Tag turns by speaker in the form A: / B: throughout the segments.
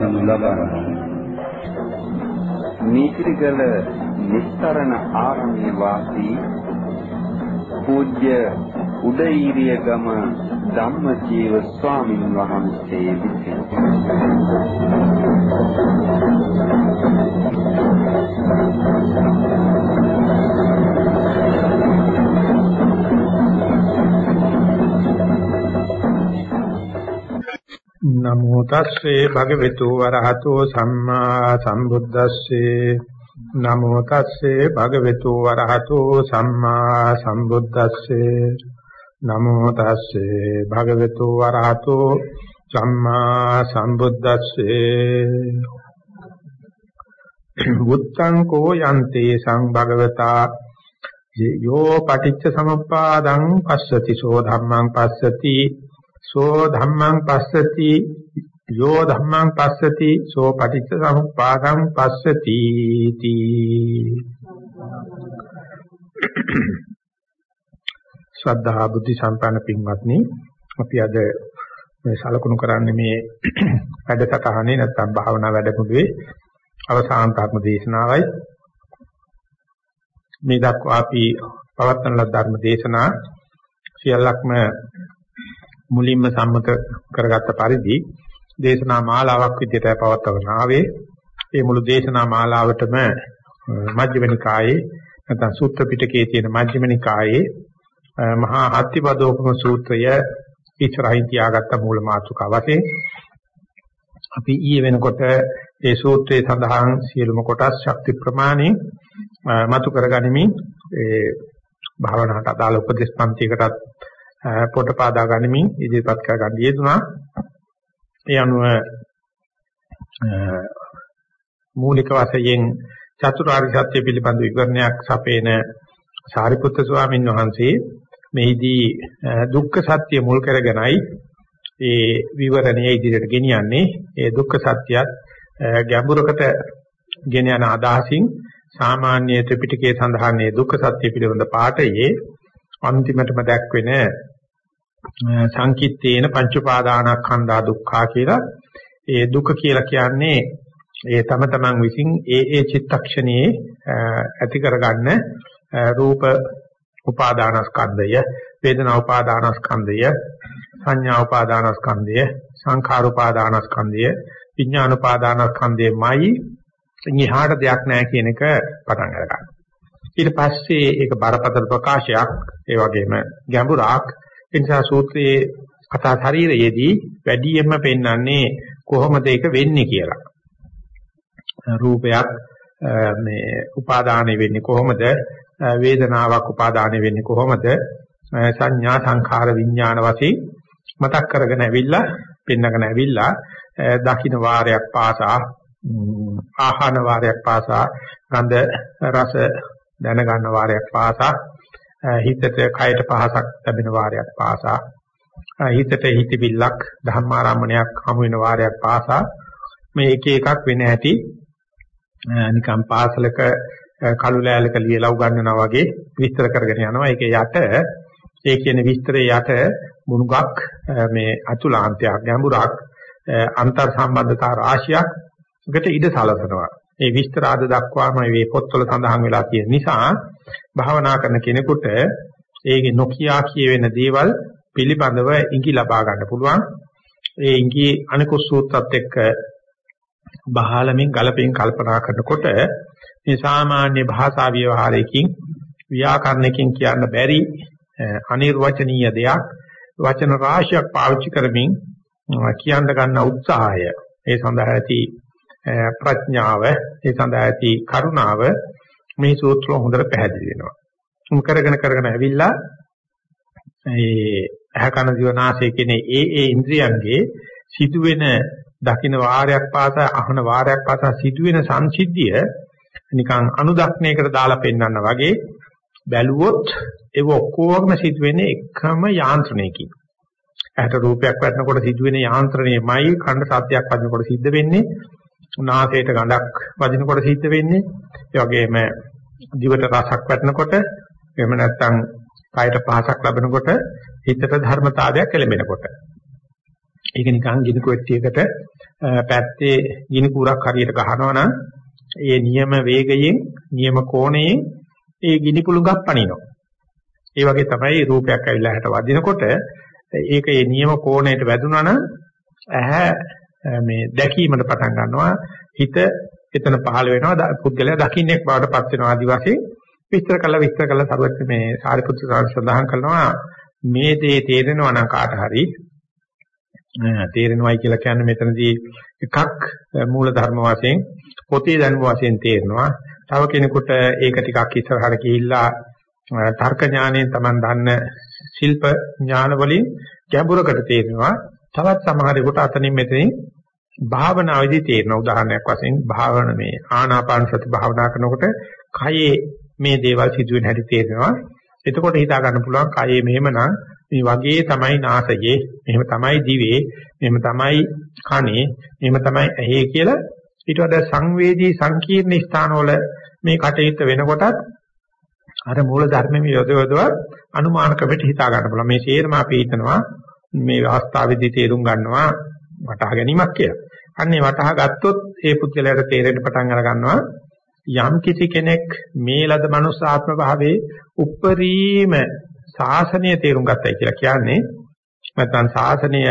A: ධර්ම දේශනාව පවත්වනු ලබන්නේ නීතිගල නිස්තරණ ආරණ්‍ය වාසී පූජ්‍ය උදේීරිය ගම ධම්මජීව ස්වාමින් වහන්සේ විසින්.
B: නමෝ තස්සේ භගවතු වරහතෝ සම්මා සම්බුද්දස්සේ. නමෝ තස්සේ භගවතු වරහතෝ සම්මා සම්බුද්දස්සේ. නමෝ තස්සේ භගවතු වරහතෝ සම්මා සම්බුද්දස්සේ. බුත්තං කෝ යන්තේ සංභගවතා යෝ පටිච්ච සමුප්පාදං පස්සති සෝ ධම්මං පස්සති. සෝ ධම්මං පස්සති යෝ ධම්මං පස්සති සෝ පටිච්ච සමුප්පාදං පස්සති තී ශ්‍රද්ධා බුද්ධ සම්පන්න පින්වත්නි අපි අද මේ සලකුණු කරන්නේ මේ වැඩසටහනේ නැත්නම් භාවනා වැඩමුළුවේ අවසාන ධර්ම දේශනාවයි. මේ දක්වා අපි පවත්වන ලද ධර්ම දේශනා සියල්ලක්ම මුලින්ම සම්මත කරගත්ත පරිදි දේශනා මාලාවක් විදිහට පවත්වගෙන ආවේ. ඒ මුළු දේශනා මාලාවටම මජ්ක්‍ධිම නිකායේ නැත්නම් සූත්‍ර පිටකයේ තියෙන මජ්ක්‍ධිම නිකායේ මහා අත්තිපදෝපම සූත්‍රය ඉස්සරහින් තියාගත්ත මූල මාතෘකාව වශයෙන් අපි ඊයේ වෙනකොට ඒ සූත්‍රයේ සඳහන් සියලුම කොටස් ශක්ති ප්‍රමාණය මතු කරගනිමින් ඒ භාවනාවට අදාළ උපදේශ පන්තියකටත් පොට පාදා ගනිමින් ඉදිරිපත් කර ගන්න යෙදුනා. ඒ අනුව මූලික වශයෙන් චතුරාර්ය සත්‍ය පිළිබඳ විවරණයක් සපේන සාරිපුත්‍ර ස්වාමීන් වහන්සේ මෙහිදී දුක්ඛ සත්‍ය මුල් කරගෙනයි ඒ විවරණය ඉදිරියට ගෙනියන්නේ. ඒ දුක්ඛ සත්‍යයත් ගැඹුරකට ගෙන යන අදහසින් සාමාන්‍ය ත්‍රිපිටකයේ සඳහන් මේ දුක්ඛ සත්‍ය පිළිබඳ පාඩයේ අන්තිමටම දැක්වෙන සංකිට්ඨේන පංච උපාදානස්කන්ධා දුක්ඛා කියලා ඒ දුක කියලා කියන්නේ ඒ තම තමන් විසින් ඒ ඒ චිත්තක්ෂණයේ ඇති කරගන්න රූප උපාදානස්කන්ධය වේදනා උපාදානස්කන්ධය සංඥා උපාදානස්කන්ධය සංඛාර උපාදානස්කන්ධය විඥාන උපාදානස්කන්ධයමයි ඉහාට දෙයක් නැහැ කියන එක පටන් අරගන්න. ඊට පස්සේ ඒක බරපතල ප්‍රකාශයක් ඒ වගේම ගැඹුරක් ඒ නිසා සූත්‍රයේ කතා ශරීරයේදී වැඩියෙන්ම පෙන්වන්නේ කොහොමද ඒක වෙන්නේ කියලා. රූපයක් මේ උපාදානය වෙන්නේ කොහොමද? වේදනාවක් උපාදානය වෙන්නේ කොහොමද? සංඥා සංඛාර විඥාන වශයෙන් මතක් කරගෙන ඇවිල්ලා පෙන්නගෙන ඇවිල්ලා දකින්න වාරයක් පාසා ආහන වාරයක් පාසා ගන්ධ රස දැන ගන්න වාරයක් පාසා හිතට කයට පහසක් ලැබෙන වාරයක් පාසා හිතට හිතවිල්ලක් ධර්මාරම්මණයක් හමු වෙන වාරයක් පාසා මේ එක එකක් වෙන හැටි නිකම් පාසලක කළු ලෑල්ලක ලියලා උගන්වනවා වගේ විස්තර කරගෙන යනවා. ඒක යට ඒ කියන විස්තරයේ යට මුණුගක් මේ අතුලාන්තයක් ගැඹුරක් අන්තර් සම්බන්ධතා රාශියක් එකට ඉඩ සලසනවා. මේ විස්තර ආද දක්වාම මේ පොත්වල සඳහන් වෙලා තියෙන නිසා භාවනා කරන කෙනෙකුට ඒකේ නොකියා කියවෙන දේවල් පිළිබඳව ඉඟි ලබා ගන්න පුළුවන්. ඒ ඉඟි අනිකුත් සූත්‍රات එක්ක බහාලමින් ගලපෙන් කල්පනා කරනකොට මේ සාමාන්‍ය භාෂා ව්‍යවහාරයකින් ව්‍යාකරණයකින් කියන්න බැරි අනිර්වචනීය දෙයක් වචන රාශියක් පාවිච්චි කරමින් කියන්න ගන්න උත්සාහය ඒ සඳහා ඇති ප්‍රඥාව ඒ සඳහා ඇති කරුණාව මේ සූත්‍ර හොඳට පැහැදිලි වෙනවා. උන් කරගෙන කරගෙන ඇවිල්ලා ඒ අහකන දිවනාසය කියන ඒ ඒ ඉන්ද්‍රියන්ගේ සිදුවෙන දකින්න වාරයක් පාසා අහන වාරයක් පාසා සිදුවෙන සංසිද්ධිය නිකන් අනුදක්නයකට දාලා පෙන්වන්න වගේ බැලුවොත් ඒක ඔක්කොගම සිදුවෙන්නේ එකම යාන්ත්‍රණයකින්. ඇහැට රූපයක් වැටෙනකොට සිදුවෙන යාන්ත්‍රණයමයි කණ්ඩ සත්‍යයක් වදිනකොට සිද්ධ වෙන්නේ. නාසයට ගඳක් වදිනකොට සිද්ධ වෙන්නේ. ඒ වගේම දිවට රසක් වැටෙනකොට එහෙම නැත්නම් කයට පහසක් ලැබෙනකොට හිතට ධර්මතාවයක් ලැබෙනකොට. ඒක නිකන් ගිනි කොට්ටියකට පැත්තේ ගිනි කූරක් හරියට ගහනවා නම් ඒ නියම වේගයෙන් නියම කෝණයෙන් ඒ ගිනි කුළුඟක් පනිනවා. ඒ වගේ තමයි රූපයක් ඇවිල්ලා හැට වදිනකොට ඒක ඒ නියම කෝණයට වැදුනා නම් ඇහැ මේ දැකීමට පටන් ගන්නවා හිත එතන පහළ වෙනවා පුද්ගලයා දකින්නෙක් බවට පත් වෙනවා ආදි වශයෙන් විස්තර කළා විස්තර කළා සරුවත් මේ සාරිපුත්‍ර සඳහන් කරනවා මේ දේ තේරෙනවා නම් කාට හරි තේරෙනවයි කියලා කියන්නේ මෙතනදී එකක් මූල ධර්ම වශයෙන් පොතේ දැනුම වශයෙන් තේරෙනවා. තව කෙනෙකුට ඒක ටිකක් ඉස්සරහට ගිහිල්ලා තර්ක ඥාණයෙන් Taman දන්න ශිල්ප ඥාන වලින් ගැඹුරකට තේරෙනවා. තවත් සමහරෙකුට අතනින් මෙතනින් භාවනාවේදී තේරෙන උදාහරණයක් වශයෙන් භාවන මේ ආනාපාන සති භාවනා කරනකොට කයේ මේ දේවල් සිදුවෙන හැටි තේරෙනවා. එතකොට හිතා ගන්න පුළුවන් කයේ මෙහෙමනම් මේ වගේ තමයි නාසයේ, මෙහෙම තමයි දිවේ, මෙහෙම තමයි කනේ, මෙහෙම තමයි ඇහි කියලා ඊට වඩා සංවේදී සංකීර්ණ ස්ථානවල මේ කටයුත්ත වෙනකොටත් අර මූල ධර්මෙම යොදවදව අනුමාන ක්‍රමයට හිතා ගන්න පුළුවන්. මේ සියරම අපි හිතනවා මේ අවස්ථාවේදී තේරුම් ගන්නවා වටහා ගැනීමක් කියලා. අන්නේ වටහා ගත්තොත් ඒ පුද්ගලයාට තේරෙන්න පටන් අර ගන්නවා යම් කිසි කෙනෙක් මේ ලද මනුස්ස ආත්ම භාවයේ උප්පරීම ශාසනය තේරුම් ගත්තයි කියලා කියන්නේ නැත්නම් ශාසනය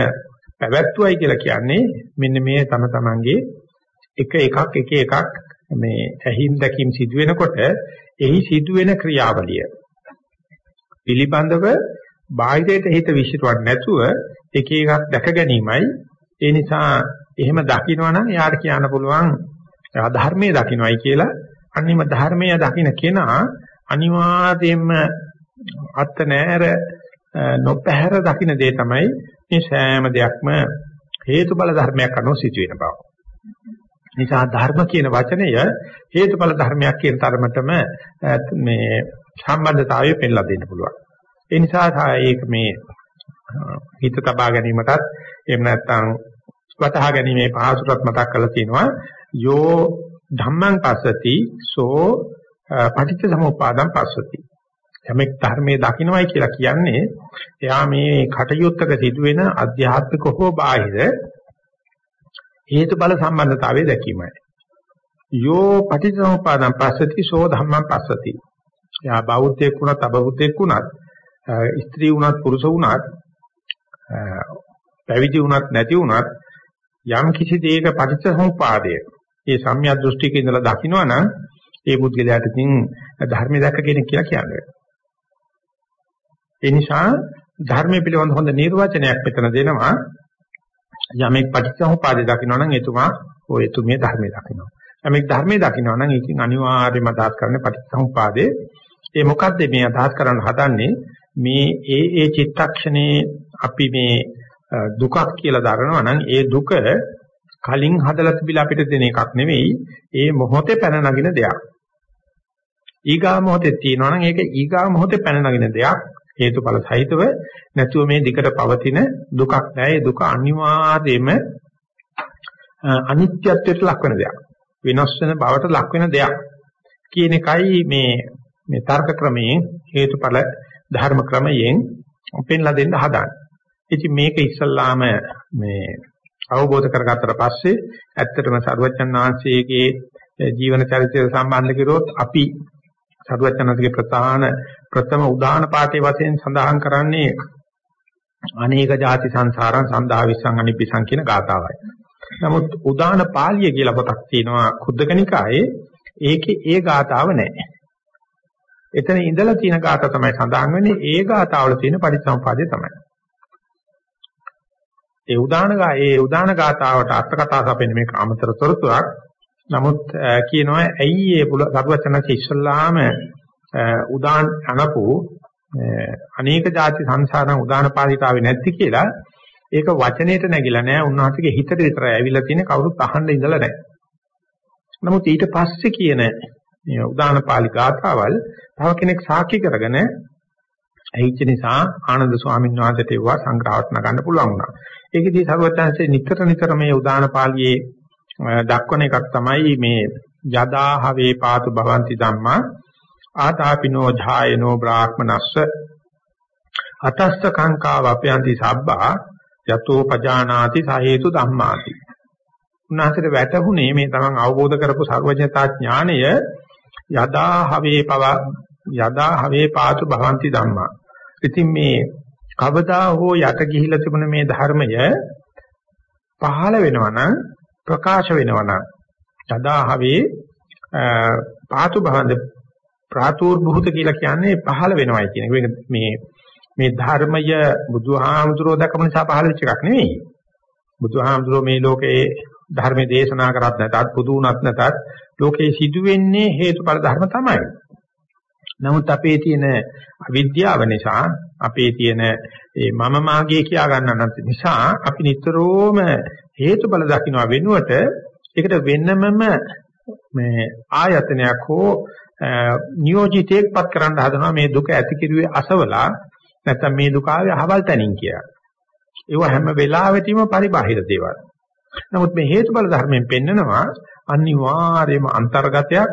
B: පැවැත්වුවයි කියලා කියන්නේ මෙන්න මේ තම තමන්ගේ එක එකක් එක එකක් මේ ඇහිම් දැකීම් සිදු වෙනකොට එහි සිදුවෙන ක්‍රියාවලිය පිළිබඳව බාහිරයට හිත විශ්ිරවන්නේ නැතුව එක එකක් දැක ගැනීමයි ඒ නිසා එහෙම දකිනවා නම් එයාට කියන්න පුළුවන් ධර්මයේ දකින්නයි කියලා අනිම ධර්මයේ දකින්න කෙනා අනිවාර්යයෙන්ම අත් නෑර නොපැහැර දකින්න දේ තමයි මේ සෑම දෙයක්ම හේතුඵල ධර්මයක් අනුව සිදුවෙන බව. නිසා ධර්ම කියන වචනය හේතුඵල ධර්මයක් කියන තරමටම මේ සම්බන්ධතාවය පෙන්ලා දෙන්න පුළුවන්. ඒ නිසා ඒක මේ හිත තබා ගැනීමටත් එහෙම නැත්නම් වටහා ගැනීමේ පහසුරත් මතක් කරලා තියෙනවා යෝ ධම්මං පස්සති සෝ පටිච්ච සමුප්පාදං පස්සති යමෙක් ධර්මයේ දකින්නවයි කියලා කියන්නේ එයා මේ කටයුත්තක සිදුවෙන අධ්‍යාත්මික හෝ බාහිර හේතු බල සම්බන්ධතාවය දැකීමයි. යෝ පටිච්චසමුප්පාදං පස්සති සෝ ධම්මං පස්සති. එයා බෞද්ධයෙක් වුණත් අබෞද්ධයෙක් වුණත් ස්ත්‍රී වුණත් පුරුෂ වුණත් පැවිදි වුණත් නැති වුණත් යම් කිසි දෙයක පටිච්චසමුපාදය ඒ සම්‍යක් දෘෂ්ටියක ඉඳලා දකින්නවනම් ඒ පුද්ගලයාට ඉතින් ධර්ම දැක කෙනෙක් කියලා කියන්නේ. ඒ නිසා ධර්මයේ පිළිබඳ හොඳ නිර්වචනයක් මෙතන දෙනවා. යමෙක් පටිච්චසමුපාදය දකින්නවනම් එතුමා ඔය එතුමිය ධර්මයේ දකින්නවා. යමෙක් ධර්මයේ දකින්නවා නම් ඒකෙන් අනිවාර්යයෙන්ම අදහස් කරන්නේ පටිච්චසමුපාදේ. ඒ මොකද්ද මේ අදහස් කරන්න හදන්නේ? මේ ඒ ඒ චිත්තක්ෂණේ අපි මේ දුකක් කියලා දරනවා නම් ඒ දුක කලින් හදලා තිබිලා අපිට දෙන එකක් නෙවෙයි ඒ මොහොතේ පැන නගින දෙයක්. ඊගා මොහොතේ තියෙනවා නම් ඒක ඊගා මොහොතේ පැන නගින දෙයක් හේතුඵල සහිතව නැතුව මේ දිකට පවතින දුකක් නෑ ඒ දුක අනිවාර්යයෙන්ම අනිත්‍යත්වයට ලක් වෙන දෙයක්. විනාශ වෙන බවට ලක් වෙන දෙයක්. කියන එකයි මේ මේ තර්ක ක්‍රමයෙන් හේතුඵල ධර්ම ක්‍රමයෙන් පෙන්ලා දෙන්න හදාන්නේ. ඉතින් මේක ඉස්සල්ලාම මේ අවබෝධ කරගත්තට පස්සේ ඇත්තටම සරුවචන් වහන්සේගේ ජීවන චරිතය සම්බන්ධ කරොත් අපි සරුවචනන්ගේ ප්‍රධාන ප්‍රථම උදාන පාඨයේ වශයෙන් සඳහන් කරන්නේ අනේක ಜಾති සංසාරං සන්දා විස්සං අනිපිසං කියන ගාතාවයි. නමුත් උදාන පාළිය කියලා පොතක් තියෙනවා කුද්දකනිකායේ ඒකේ ඒ ගාතාව නැහැ. එතන ඉඳලා තියෙන ගාථා තමයි සඳහන් වෙන්නේ ඒ ගාථාවල තියෙන පරිසම්පාදය තමයි. ඒ උදාන ඒ උදාන ගාථාවට අර්ථ කතා සපෙන්නේ මේක අමතර තොරතුරක්. නමුත් කියනවා ඇයි ඒ සරුවචනක ඉස්සල්ලාම උදාන අනපු අනේක ಜಾති සංසාරණ උදාන පාලිතාවේ නැති කියලා ඒක වචනේට නැగిලා නෑ උන්වහන්සේගේ හිතට විතරයි ඇවිල්ලා තියෙන්නේ කවුරුත් අහන්න ඉඳලා නෑ. නමුත් ඊට පස්සේ කියන මේ උදාන පාලි ගාථාවල් තව කෙනෙක් සාක්ෂි කරගෙන ඇහිච්ච නිසා ආනන්ද ස්වාමීන් වහන්සේට ඒවා සංග්‍රහවත් ගන්න පුළුවන් වුණා. ඒකදී සර්වඥාන්සේ නිතර නිතර මේ උදාන පාළියේ දක්වන එකක් තමයි මේ යදා හවේ පාතු භවಂತಿ ධම්මා ආතාපිනෝ ඡායනෝ බ්‍රාහ්මනස්ස අතස්ස කාංකා වපයන්ති සබ්බා යතෝ පජානාති සහේතු ධම්මාති. උන්වහන්සේට වැටහුනේ මේ තමන් අවබෝධ කරපු සර්වඥතා ඥාණය යදා හවේ පව යදා හවේ පාතු භවಂತಿ ධම්මා. ඉතින් මේ කවදා හෝ යට ගිහිලා තිබුණ මේ ධර්මය පහළ වෙනවා නම් ප්‍රකාශ වෙනවා නම් යදා හවේ පාතු භවන්ද ප්‍රාතෝර්භූත කියලා කියන්නේ පහළ වෙනවයි කියන එක. මේ මේ ධර්මය බුදුහාමුදුරෝ දක්වන නිසා පහළ වෙච්ච එකක් නෙවෙයි. බුදුහාමුදුරෝ මේ ලෝකේ ධර්මයේ දේශනා කරත් නැතත් බුදු වුණත් නැතත් ලෝකේ සිදුවෙන්නේ හේතුඵල ධර්ම තමයි. නමුත් අපේ තියෙන අවිද්‍යාව නිසා අපේ තියෙන ඒ මම මාගේ කියා ගන්න නිසා අපි නිතරම හේතුඵල දකින්න වෙනුවට ඒකට වෙනමම මේ ආයතනයක් හෝ නියෝජිතයෙක්පත් කරන්න හදනවා මේ දුක ඇති කිරුවේ අසවලා නැත්නම් මේ දුක ආවේ අහවල් තැනින් කියලා. ඒව හැම වෙලාවෙදීම පරිබාහිර දේවල්. නමුත් මේ හේතුඵල ධර්මයෙන් පෙන්නනවා අනිවාර්යයෙන්ම අන්තර්ගතයක්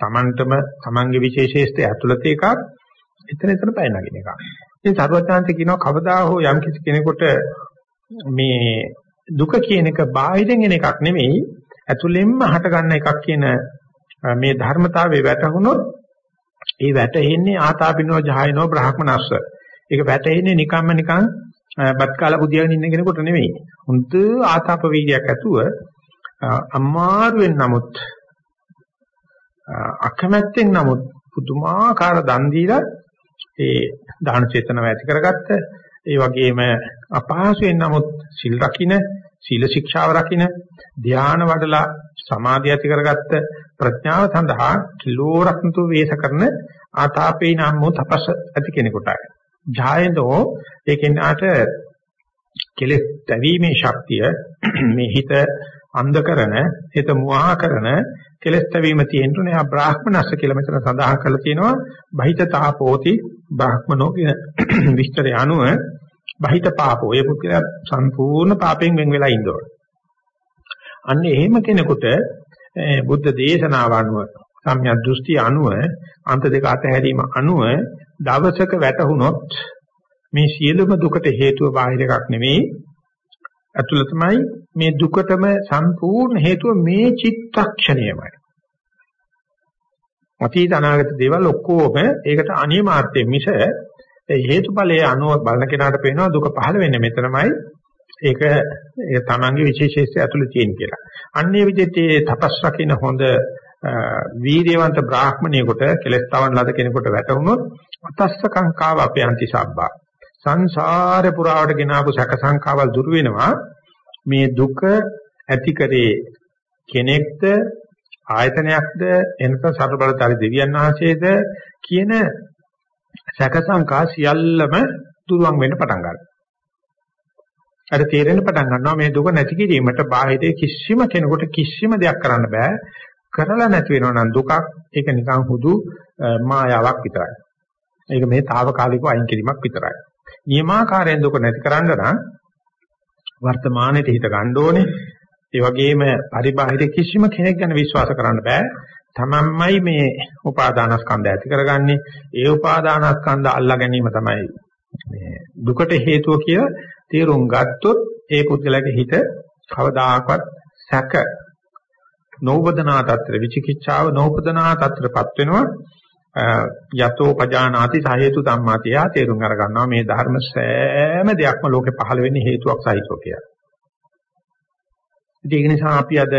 B: Tamanටම Tamanගේ විශේෂේෂ්ඨය ඇතුළත එකක් එතන එතන පැය නගින එකක්. ඉතින් සර්වඥාන්ත කියනවා කවදා හෝ යම් කිසි කෙනෙකුට මේ දුක කියන එක බාහිරින් එන එකක් නෙමෙයි ඇතුළෙන්ම හට ගන්න එකක් කියන මේ ධර්මතාවයේ වැටහුනොත් ඒ වැටෙන්නේ ආතාපිනෝ ජහයනෝ බ්‍රහ්මනස්ස. ඒක වැටෙන්නේ නිකම්ම නිකන් බත් කාලා බුදියාගෙන ඉන්න කෙනෙකුට නෙමෙයි. හුඳ ආතාප වීර්යයක් ඇතුව අමාරුවෙන් නමුත් අකමැත්තෙන් නමුත් පුදුමාකාර දන් දීලා ඒ දාන චේතනාව ඇති කරගත්ත ඒ වගේම අපහසුයෙන් නමුත් සිල් රකින්න සීල ශික්ෂාව රකින්න ධානය වඩලා සමාධිය ඇති කරගත්ත ප්‍රඥාව සඳහා කිලෝරක්නතු වේස කරන ආතාපේ නම් මො තපස් ඇති කෙනෙකුටයි. ජායදෝ ඒකෙනාට කෙලෙස් දැවීමේ ශක්තිය මේ හිත අන්ධ කරන හිත මුවා කරන කෙලස් තැවීම තියෙනුනේ ආ බ්‍රාහ්මනස්ස කියලා මෙතන සඳහන් කරලා තියෙනවා. බහිත තාපෝති බ්‍රාහ්මනෝ කියන විස්තරය අනුව බහිත පාපෝ. ඒ පුද්ගලයා සම්පූර්ණ පාපයෙන් වෙන් වෙලා ඉන්නවා. අන්න එහෙම කෙනෙකුට බුද්ධ දේශනාව අනුව සම්‍යක් දෘෂ්ටි අනුව අන්ත දෙක අතහැරීම අනුව දවසක වැටහුනොත් මේ සියලුම දුකට හේතුව බාහිර එකක් නෙමෙයි අතුලතමයි මේ දුකටම සම්පූර්ණ හේතුව මේ චිත්තක්ෂණයමයි. අතීත අනාගත දේවල් ඔක්කොම ඒකට අනියමාර්ථය මිස හේතුඵලයේ අනුව බලන කෙනාට පේනවා දුක පහළ වෙන්නේ මෙතනමයි. ඒක ඒ තමන්ගේ විශේෂීස්ත්‍ය ඇතුළේ තියෙන කියලා. අන්නේ විදිහට තපස් රකින්න හොඳ වීර්යවන්ත බ්‍රාහ්මණයෙකුට කෙලස් තවන් ලද කෙනෙකුට වැටුනොත් අතස්ස කංකාව අපේ අන්තිසබ්බා සංසාරේ පුරාවට ගෙනාවු සැක සංකාවල් දුරු වෙනවා මේ දුක ඇති කරේ කෙනෙක්ද ආයතනයක්ද එනත සතරබලතරි දෙවියන් වහන්සේද කියන සැක සංකා සියල්ලම දුරුවන් වෙන්න පටන් ගන්නවා. අර තේරෙන්න පටන් ගන්නවා මේ දුක නැති කිරීමට බාහිරේ කිසිම කෙනෙකුට කිසිම දෙයක් කරන්න බෑ. කරලා නැති වෙනවා නම් දුකක් ඒක නිකන් හුදු මායාවක් විතරයි. ඒක මේ తాවකාලිකව අයින් කිරීමක් විතරයි. නියමාකාරයෙන් දුක නැති කරන්න නම් වර්තමානයේ හිත ගන්න ඕනේ. ඒ වගේම පරිබාහිර කිසිම කෙනෙක් ගැන විශ්වාස කරන්න බෑ. තමන්මයි මේ උපාදානස්කන්ධය ඇති කරගන්නේ. ඒ උපාදානස්කන්ධ අල්ලා ගැනීම තමයි මේ දුකට හේතුව කියලා තේරුම් ගත්තොත් ඒ පුද්ගලයාගේ හිත කවදාකවත් සැක නෝපදනා తත්‍ර විචිකිච්ඡාව නෝපදනා తත්‍රපත් වෙනවා යතෝ පජානාති සහේතු ධම්මාතියා තේරුම් අර ගන්නවා මේ ධර්ම සෑම දෙයක්ම ලෝකේ පහළ වෙන්නේ හේතුවක් සහිතව කියලා. ඒක නිසා අපි අද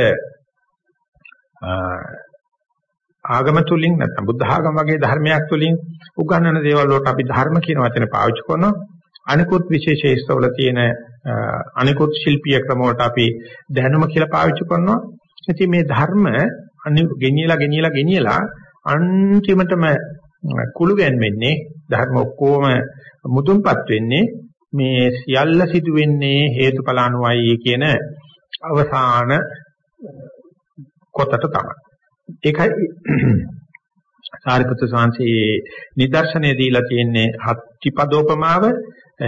B: ආගම තුලින් නැත්නම් බුද්ධ ආගම වගේ ධර්මයක් තුලින් උගන්වන දේවල් වලට අපි ධර්ම කියන වචනේ පාවිච්චි කරනවා. අනිකුත් විශේෂේස්තවල තියෙන අනිකුත් ශිල්පීය ක්‍රම වලට අපි දැනුම කියලා පාවිච්චි කරනවා. ඉතින් මේ ධර්ම අනි ගෙනියලා ගෙනියලා ගෙනියලා අන්තිමටම කුළු ගැන්වෙන්නේ ධර්ම ඔක්කොම මුදුන්පත් වෙන්නේ මේ සියල්ල සිදු වෙන්නේ හේතුඵල අනුවයි කියන අවසාන කොටට තමයි. ඒකයි සාරිපුත්‍ර සාංශේ නිදර්ශනය දීලා තියෙන්නේ හත්තිපදෝපමාව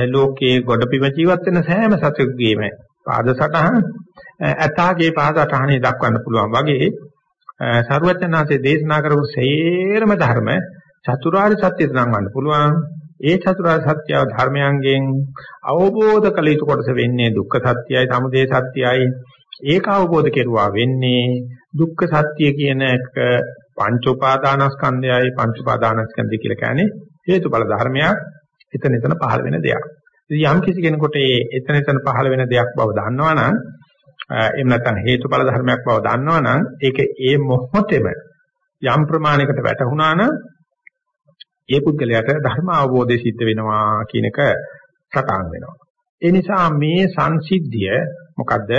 B: ලෝකයේ ගොඩපිම ජීවත් වෙන සෑම සතෙකුගේම පාද සටහන ඇතාගේ පාද සටහනේ දක්වන්න පුළුවන් වගේ සරුවචනාංශයේ දේශනා කරපු සේරම ධර්ම චතුරාර්ය සත්‍යයට නංවන්න පුළුවන් ඒ චතුරාර්ය සත්‍ය ධර්මයන්ගෙන් අවබෝධ කළ යුතු කොටස වෙන්නේ දුක්ඛ සත්‍යයි, සමුදය සත්‍යයි. ඒක අවබෝධ කෙරුවා වෙන්නේ දුක්ඛ සත්‍ය කියන එක පංච උපාදානස්කන්ධයයි පංච උපාදානස්කන්ධය කියලා කියන්නේ හේතුඵල ධර්මයක්. එතන එතන පහළ වෙන දෙයක්. ඉතින් යම් කිසි කෙනෙකුට ඒ එතන එතන පහළ වෙන දෙයක් බව දන්නවනම් එහෙම නැත්නම් හේතුඵල ධර්මයක් බව දන්නවනම් ඒක ඒ මොහොතේම යම් ප්‍රමාණයකට වැටහුණා නම් ඒ පුද්ගලයාට ධර්ම අවබෝධය සිද්ධ වෙනවා කියන එක සටහන් වෙනවා. ඒ නිසා මේ සංසිද්ධිය මොකද්ද?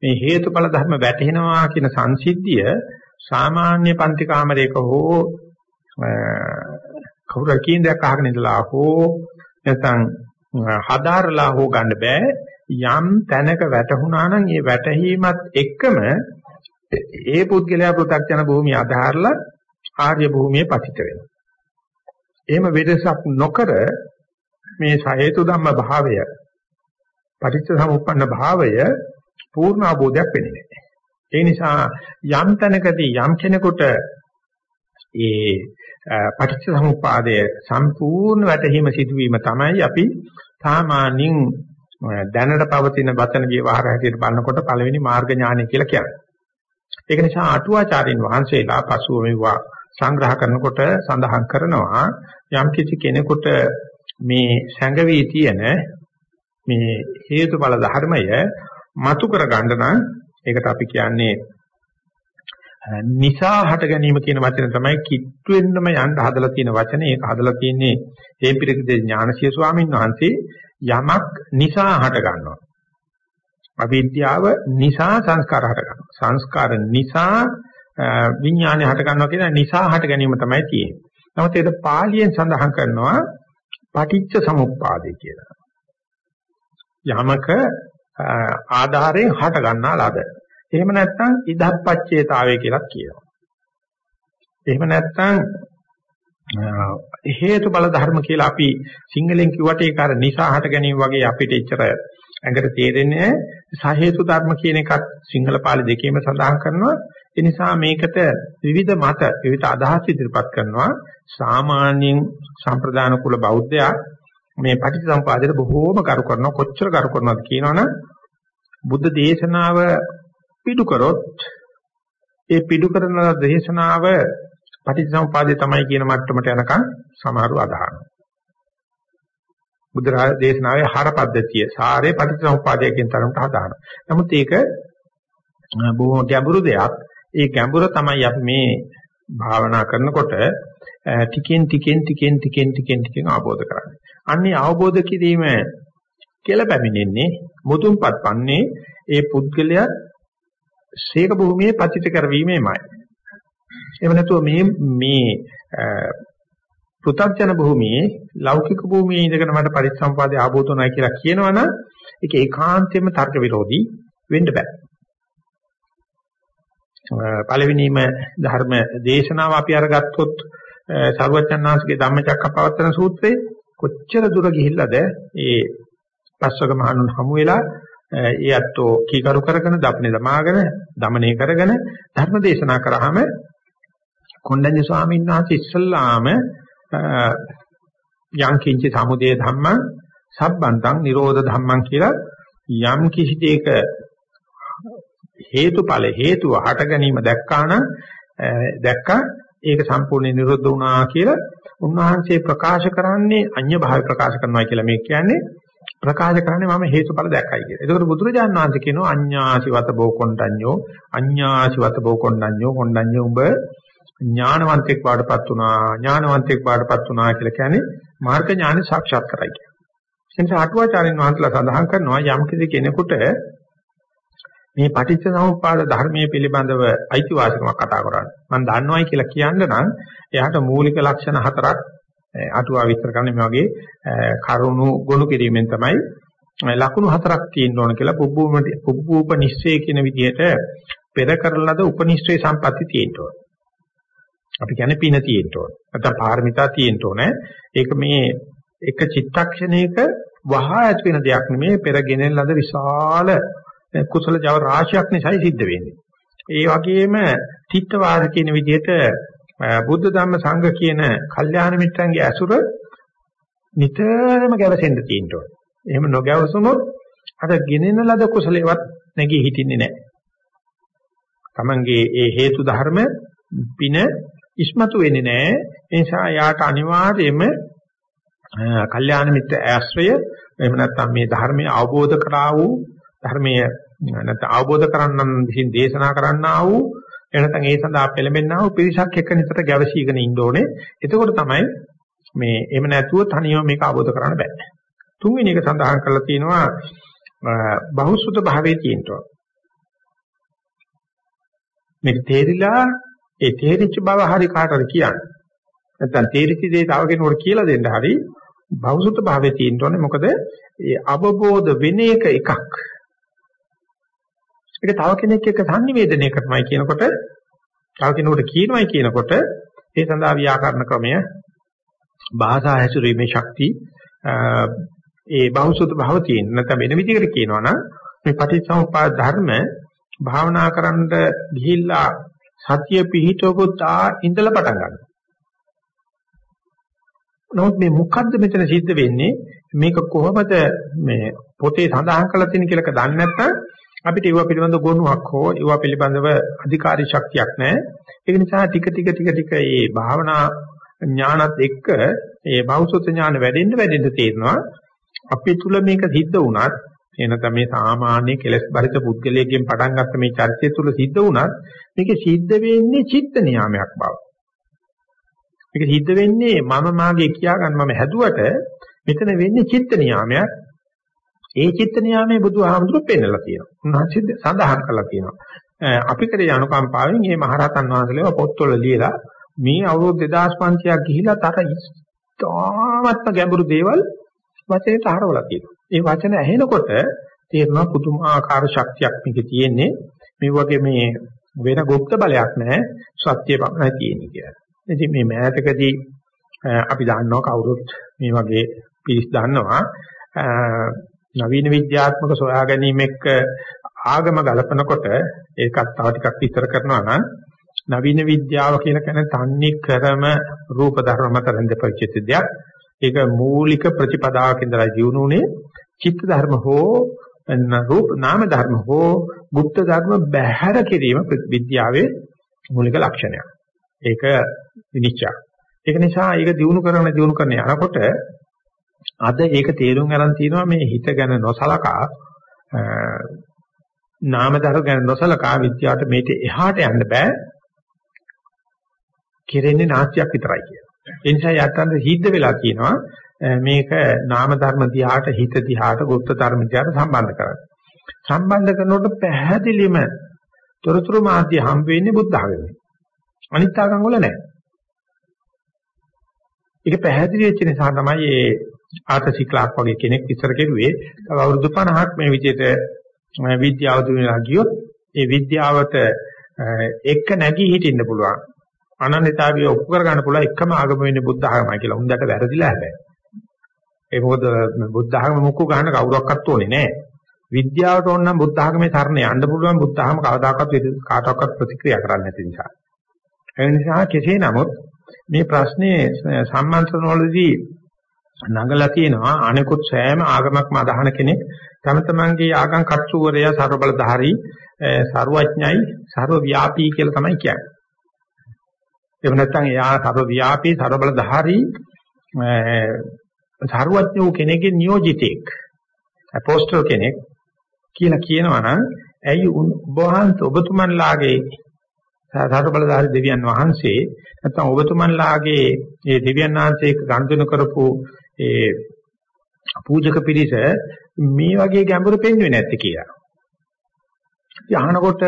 B: මේ හේතුඵල ධර්ම වැටහෙනවා කියන සංසිද්ධිය සාමාන්‍ය පන්ති කාමරයක හෝ කවුරු කීන්දයක් අහගෙන ඉඳලා හෝ නැත්නම් හදාරලා හෝ ගන්න බෑ යම් තැනක වැටුණා නම් ඒ වැටහීමත් එක්කම ඒ පුද්ගලයා පෘථග්ජන භූමිය අධාරලා ආර්ය භූමියේ පතිත වෙනවා. එහෙම වෙදසක් නොකර මේ සහේතු ධම්ම භාවය පටිච්ච සමුප්පන්න භාවය පූර්ණ අවබෝධයක් වෙන්නේ නැහැ. ඒ නිසා යම් තැනකදී යම් කෙනෙකුට ඒ පටිච්ච සමුප්පාදය සම්පූර්ණ වැටහීම සිදුවීම තමයි අපි සාමාන්‍යයෙන් දැනට පවතින වචන විවහාර හැටියට බලනකොට පළවෙනි මාර්ග ඥානය කියලා කියන්නේ. ඒක නිසා අටුවාචාරින් වහන්සේලා පසුව මෙවුවා සංග්‍රහ කරනකොට සඳහන් කරනවා යම් කිසි කෙනෙකුට මේ සංගවී තියෙන මේ හේතුඵල ධර්මය මතු කර ගන්න නම් ඒකට අපි කියන්නේ නිසා හට ගැනීම කියන වචන තමයි කිට්ටු වෙන්නම යන්න හදලා තියෙන වචනේ. ඒක හදලා තියෙන්නේ හේපිරිකදේ ඥානසිය ස්වාමීන් වහන්සේ යමක් නිසා හට ගන්නවා. අවිද්‍යාව නිසා සංස්කාර හට ගන්නවා. සංස්කාර නිසා විඥානය හට ගන්නවා කියන නිසා හට ගැනීම තමයි තියෙන්නේ. නමුත් ඒක පාලියෙන් සඳහන් කරනවා පටිච්ච සමුප්පාදේ කියලා. යමක ආධාරයෙන් හට ගන්නා ලද. එහෙම නැත්නම් ඉදප්පච්චේතාවය කියලා කියනවා. එහෙම නැත්නම් හේතු බල ධර්ම කියලා අපි සිංහලෙන් කිව්වට ඒක අර නිසා හට ගැනීම වගේ අපිට එච්චර ඇඟට තේරෙන්නේ සහේතු ධර්ම කියන එකත් සිංහල පාළි දෙකේම සඳහන් කරනවා. ඒ නිසා මේකට විවිධ මත විවිධ අදහස් ඉදිරිපත් කරනවා. සාමාන්‍යයෙන් සම්ප්‍රදාන කුල බෞද්ධයා මේ පටිච්චසමුපාදයට බොහෝම කරු කරනවා. කොච්චර කරු කරනවද කියනවනම් බුද්ධ දේශනාව පිටු කරොත් ඒ පිටු කරන දේශනාව පටිච්චසමුපාදේ තමයි කියන මට්ටමට යනකම් සමහරව අදහනවා. බුද්ධ දේශනාවේ හර පද්ධතිය සාරේ පටිච්චසමුපාදය කියන තරමට හදානවා. නමුත් ඒක බොහොම ගැඹුරු දෙයක්. ඒ ගැඹුර තමයි අපි මේ භාවනා කරනකොට ටිකෙන් ටිකෙන් ටිකෙන් ටිකෙන් ටිකෙන් ටිකෙන් අවබෝධ කරගන්න. අන්නේ අවබෝධ කිරීම කියලා පැමිණෙන්නේ මුතුන්පත් පන්නේ ඒ පුද්ගලයා ශේක භූමියේ පතිත කරවීමෙමයි. එහෙම නැතුව මේ මේ පෘථග්ජන භූමියේ ලෞකික භූමියේ ඉඳගෙන මට පරිසම්පාදේ ආબોධනයි කියලා කියනවනම් ඒක ඒකාන්තයෙන්ම තර්ක විරෝධී වෙන්න බෑ. පළවෙනිම ධර්ම දේශනාව අපි අරගත්තොත් සරුවචන්නාංශගේ ධම්මචක්කපවත්තන සූත්‍රයේ කොච්චර දුර ගිහිල්ලාද ඒ පස්වග මහණුන් හමු වෙලා ඒ අත්ෝ කීකරු කරගෙන, දප්නේ දමාගෙන, দমনය කරගෙන ධර්ම දේශනා කරාම කොණ්ඩඤ්ඤ ස්වාමීන් වහන්සේ ඉස්සල්ලාම යම් කිංච සමුදය ධම්මං සබ්බන්තං නිරෝධ ධම්මං කියලා යම් කිසි දෙයක හේතුඵල හේතුව හට ගැනීම දැක්කා නම් දැක්කා ඒක සම්පූර්ණ නිරුද්ධ වුණා කියලා උන්වහන්සේ ප්‍රකාශ කරන්නේ අඤ්‍ය භාව ප්‍රකාශ කරනවා කියලා මේ කියන්නේ ප්‍රකාශ කරන්නේ මම හේතුඵල දැක්කයි කියලා. ඒකෝට බුදුරජාණන් වහන්සේ කියනවා අඤ්ඤාසිවත බෝකොණ්ඩඤ්ඤෝ අඤ්ඤාසිවත බෝකොණ්ඩඤ්ඤෝ කොණ්ඩඤ්ඤෝ උඹ ඥානවන්තෙක් වාඩපත් වුණා ඥානවන්තෙක් වාඩපත් වුණා කියලා කියන්නේ මාර්ග ඥාන සාක්ෂාත් කරයි කියන්නේ. එනිසා අටුවාචාරින් වහන්සේලා සඳහන් කරනවා යම් කෙනෙකුට මේ පටිච්ච සමුප්පාද ධර්මයේ පිළිබඳව අයිතිවාසිකමක් කතා කරන්නේ. මම දන්නවයි කියලා කියන්න නම් එයාට මූලික ලක්ෂණ හතරක් අටුවා විස්තර කරන්නේ මේ වගේ කරුණු ගොනු කිරීමෙන් තමයි ලකුණු හතරක් තියෙන්න ඕන කියලා පුබ්බූප පුබ්බූප නිශ්චය කියන විදිහට පෙර කරන ලද උපනිශ්චය සම්පatti තියෙන්න ඕන. අපි කියන්නේ පින තියෙන්න ඕන. නැත්නම් පාරමිතා තියෙන්න ඕන. ඒක මේ එක චිත්තක්ෂණයක වහා ඇති වෙන දෙයක් නෙමෙයි පෙරගෙන ලද විශාල කුසල ජව රාශියක් නිසායි සිද්ධ වෙන්නේ. ඒ වගේම තිත්ත කියන විදිහට බුද්ධ ධම්ම සංඝ කියන කල්යාණ මිත්‍රන්ගේ ඇසුර නිතරම ගැවසෙන්න තියෙන්න ඕනේ. එහෙම නොගැවසුනොත් අර ගෙනෙන ලද කුසලේවත් නැගී හිටින්නේ නැහැ. Tamange ඒ හේතු ධර්ම පින ඉස්මතු වෙන්නේ නැහැ. ඒ නිසා යාට අනිවාර්යයෙන්ම කල්යාණ මිත්‍ර ආශ්‍රය එහෙම නැත්නම් මේ ධර්මය අවබෝධ කරා වූ ධර්මයේ නැත්නම් අවබෝධ කරන්නන් විසින් දේශනා කරන්නා වූ එනතන් ඒ සඳහා පෙළඹෙන්නා වූ පිරිසක් එක්ක නිතර ගැවසීගෙන ඉන්න ඕනේ. එතකොට තමයි මේ එහෙම නැතුව තනියම මේක අවබෝධ කරන්න බෑ. තුන්වෙනි එක සඳහන් කරලා තියෙනවා බහුසුත භාවයේ තියෙනවා. මේක තේරිලා ඒ තේරිච්ච බව හරි කාටද කියන්නේ. නැත්නම් තේරිච්ච දේ තව කෙනෙකුට කියලා දෙන්න හරි බහුසුත භාවයේ තියෙන්න ඕනේ. මොකද ඒ අවබෝධ වෙන එක එකක්. ඒක තව කෙනෙක් එක්ක සංනිවේදනය කරනවායි කියනකොට තව කෙනෙකුට කියනවායි කියනකොට ඒ සඳහා ව්‍යාකරණ ක්‍රමය භාෂා හැසිරීමේ ශක්තිය ඒ බහුසුත භාව තියෙන නැත්නම් වෙන විදිහකට කියනවා නම් මේ පටිච්චසමුප්පාද ධර්ම භාවනා කරන්න ගිහිල්ලා සතිය පිහිටවපුත් ආ ඉඳලා පටන් ගන්නවා. නමුත් මේ මොකද්ද මෙතන සිද්ධ වෙන්නේ මේක කොහොමද මේ පොතේ සඳහන් කරලා තියෙන කියලා දන්නේ නැත්නම් අපිට ඒව පිළිබඳ ගොනුවක් හෝ ඒව පිළිබඳව අධිකාරී ශක්තියක් නැහැ. ඒක නිසා ටික ටික ටික ටික මේ භාවනා ඥානත් එක්ක මේ බෞද්ධ ඥාන වැඩෙන්න වැඩෙන්න තේරෙනවා අපි තුල මේක සිද්ධ වුණත් එනතම මේ සාමාන්‍ය කෙලස් බරිත පුද්ගලයෙක්ගෙන් පටන් ගත්ත මේ චර්චය තුල සිද්ධ වුණත් මේක සිද්ධ වෙන්නේ චිත්ත නියාමයක් බව. මේක සිද්ධ වෙන්නේ මම මාගේ කියා ගන්න මම හැදුවට මෙතන වෙන්නේ චිත්ත නියාමයක්. ඒ චිත්ත නියාමයේ බුදුහාමුදුරුවෝ පෙන්නලා තියෙනවා. උන්වහන්සේ සඳහන් කරලා තියෙනවා. අපි කරේ අනුකම්පාවෙන් මේ මහරහතන් වහන්සේලා පොත්වල ලියලා මේ අවුරුදු 2500ක් ගිහිලා තර ඉස්තාමත්ම ගැඹුරු දේවල් වචනයට හරවලා තියෙනවා. ඒ වචන ඇහෙනකොට තේරෙනවා පුදුමාකාර ශක්තියක් මේකේ තියෙන්නේ. මේ වගේ මේ වෙන গুপ্ত බලයක් නැහැ. සත්‍ය පමණයි තියෙන්නේ කියලා. ඉතින් මේ මෑතකදී අපි දන්නවා කවුරුත් මේ වගේ පිළිස් දන්නවා නවීන විද්‍යාත්මක සොයා ගැනීම එක්ක ආගම ගලපනකොට ඒකත් තව ටිකක් විස්තර කරනවා නම් නවීන විද්‍යාව කියලා කියන තන්නේ ක්‍රම රූප ධර්ම මත රැඳ පරිචිත දෙයක්. ඒක මූලික ප්‍රතිපදාවක ඉඳලා ජීවුණුනේ චිත්ත ධර්ම හෝ රූප නාම ධර්ම හෝ බුද්ධ ධර්ම බැහැර කිරීම විද්‍යාවේ මූලික ලක්ෂණයක්. ඒක විනිශ්චය. ඒක නිසා ඒක දිනු කරන දිනු කරන යනකොට අද ඒක තේරුම් ගන්න තියෙනවා මේ හිත ගැන නොසලකා නාම ධර්ම ගැන නොසලකා විද්‍යාවට මේක එහාට යන්න බෑ. කෙරෙන්නේ නාස්තියක් විතරයි කියලා. ඒ නිසා යත්තන්ට සිද්ධ වෙලා කියනවා මේක නාම ධර්ම දිහාට හිත දිහාට ගුප්ත ධර්ම දිහාට සම්බන්ධ කරගන්න. සම්බන්ධ කරනකොට පැහැදිලිම තොරතුරු මාධ්‍ය හම් වෙන්නේ බුද්ධ ආගමේ. අනිත් ආගම් වල නැහැ. ඒක පැහැදිලි වෙච්ච නිසා තමයි මේ ආතසිකලාක් වගේ කෙනෙක් ඉස්සර කෙරුවේ. තව අවුරුදු 50ක් මේ විදිහට විද්‍යාව දුන්නා ගියොත් ඒ විද්‍යාවට එක්ක නැගී හිටින්න පුළුවන්. අනන්‍යතාවිය ඔප්පු කර ගන්න පුළුවන් එකම ආගම වෙන්නේ බුද්ධ ආගමයි කියලා. උන්දට වැරදිලා හැබැයි. ඒ මොකද බුද්ධ ධර්ම මුක්කු ගන්න කවුරක්වත් ඕනේ නැහැ. විද්‍යාවට ඕන නම් බුද්ධ ධර්මයේ තරණ යන්න පුළුවන් බුද්ධ ධර්ම කවදාකවත් කාටවත් ප්‍රතික්‍රියා කරන්නේ නැති නිසා. ඒ නිසා කෙසේ නමුත් මේ ප්‍රශ්නේ සම්මන්ත්‍රණ වලදී නඟලා තියෙනවා අනෙකුත් සෑම ආගමක්ම අදහන කෙනෙක් තම තමන්ගේ ආගම් කර්තෘවරය ਸਰව බලධාරී ਸਰවඥයි ਸਰව ව්‍යාපී කියලා තමයි කියන්නේ. එහෙම නැත්නම් එයා ਸਰව ව්‍යාපී ਸਰව බලධාරී සර්වඥ වූ කෙනෙක්ගේ නියෝජිතෙක් අපෝස්තල් කෙනෙක් කියලා කියනවා නම් ඇයි ඔබ වහන්සේ ඔබතුමන්ලාගේ සර්බලධාරී දෙවියන් වහන්සේ නැත්නම් ඔබතුමන්ලාගේ මේ දෙවියන් වහන්සේ ගනුදෙනු කරපු ඒ පූජක පිරිස මේ වගේ ගැඹුරු පෙන්වෙන්නේ නැත්තේ කියලා. ඉතින් අහනකොට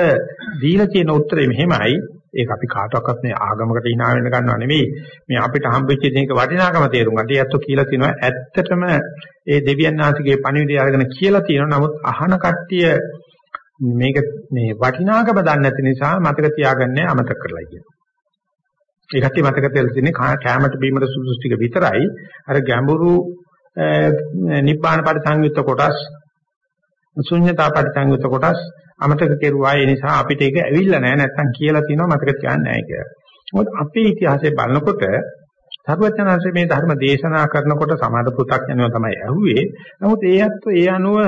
B: දීලා තියෙන උත්තරේ මෙහෙමයි ඒක අපි කාටවත් මේ ආගමකට hina වෙන්න ගන්නව නෙවෙයි මේ අපිට හම්බෙච්ච දේක වටිනාකම තේරුම් ගන්න. ඒත් කියලා තිනවා ඇත්තටම ඒ දෙවියන් වහන්සේගේ පණිවිඩය අරගෙන කියලා තියෙනවා. නමුත් අහන කට්ටිය මේක මේ වටිනාකම දන්නේ නැති නිසා මතක තියාගන්නේ අමතක කරලා කියනවා. ඒ කට්ටිය මතක තියාලා තින්නේ කැමට බීමට සුදුසු ටික විතරයි. අර ගැඹුරු නිබ්බාන පරිසංයුක්ත කොටස් ශුන්‍යතා පරිසංයුක්ත කොටස් අමතක කෙරුවා ඒ නිසා අපිට ඒක ඇවිල්ලා නැහැ නැත්තම් කියලා තියෙනවා මතක තියාගන්න නැහැ කියලා. මොකද අපේ ඉතිහාසය බලනකොට සර්වඥාන්සේ මේ ධර්ම දේශනා කරනකොට සමාද පු탁 යනවා තමයි ඇහුවේ. නමුත් ඒ අත්ව ඒ අනුව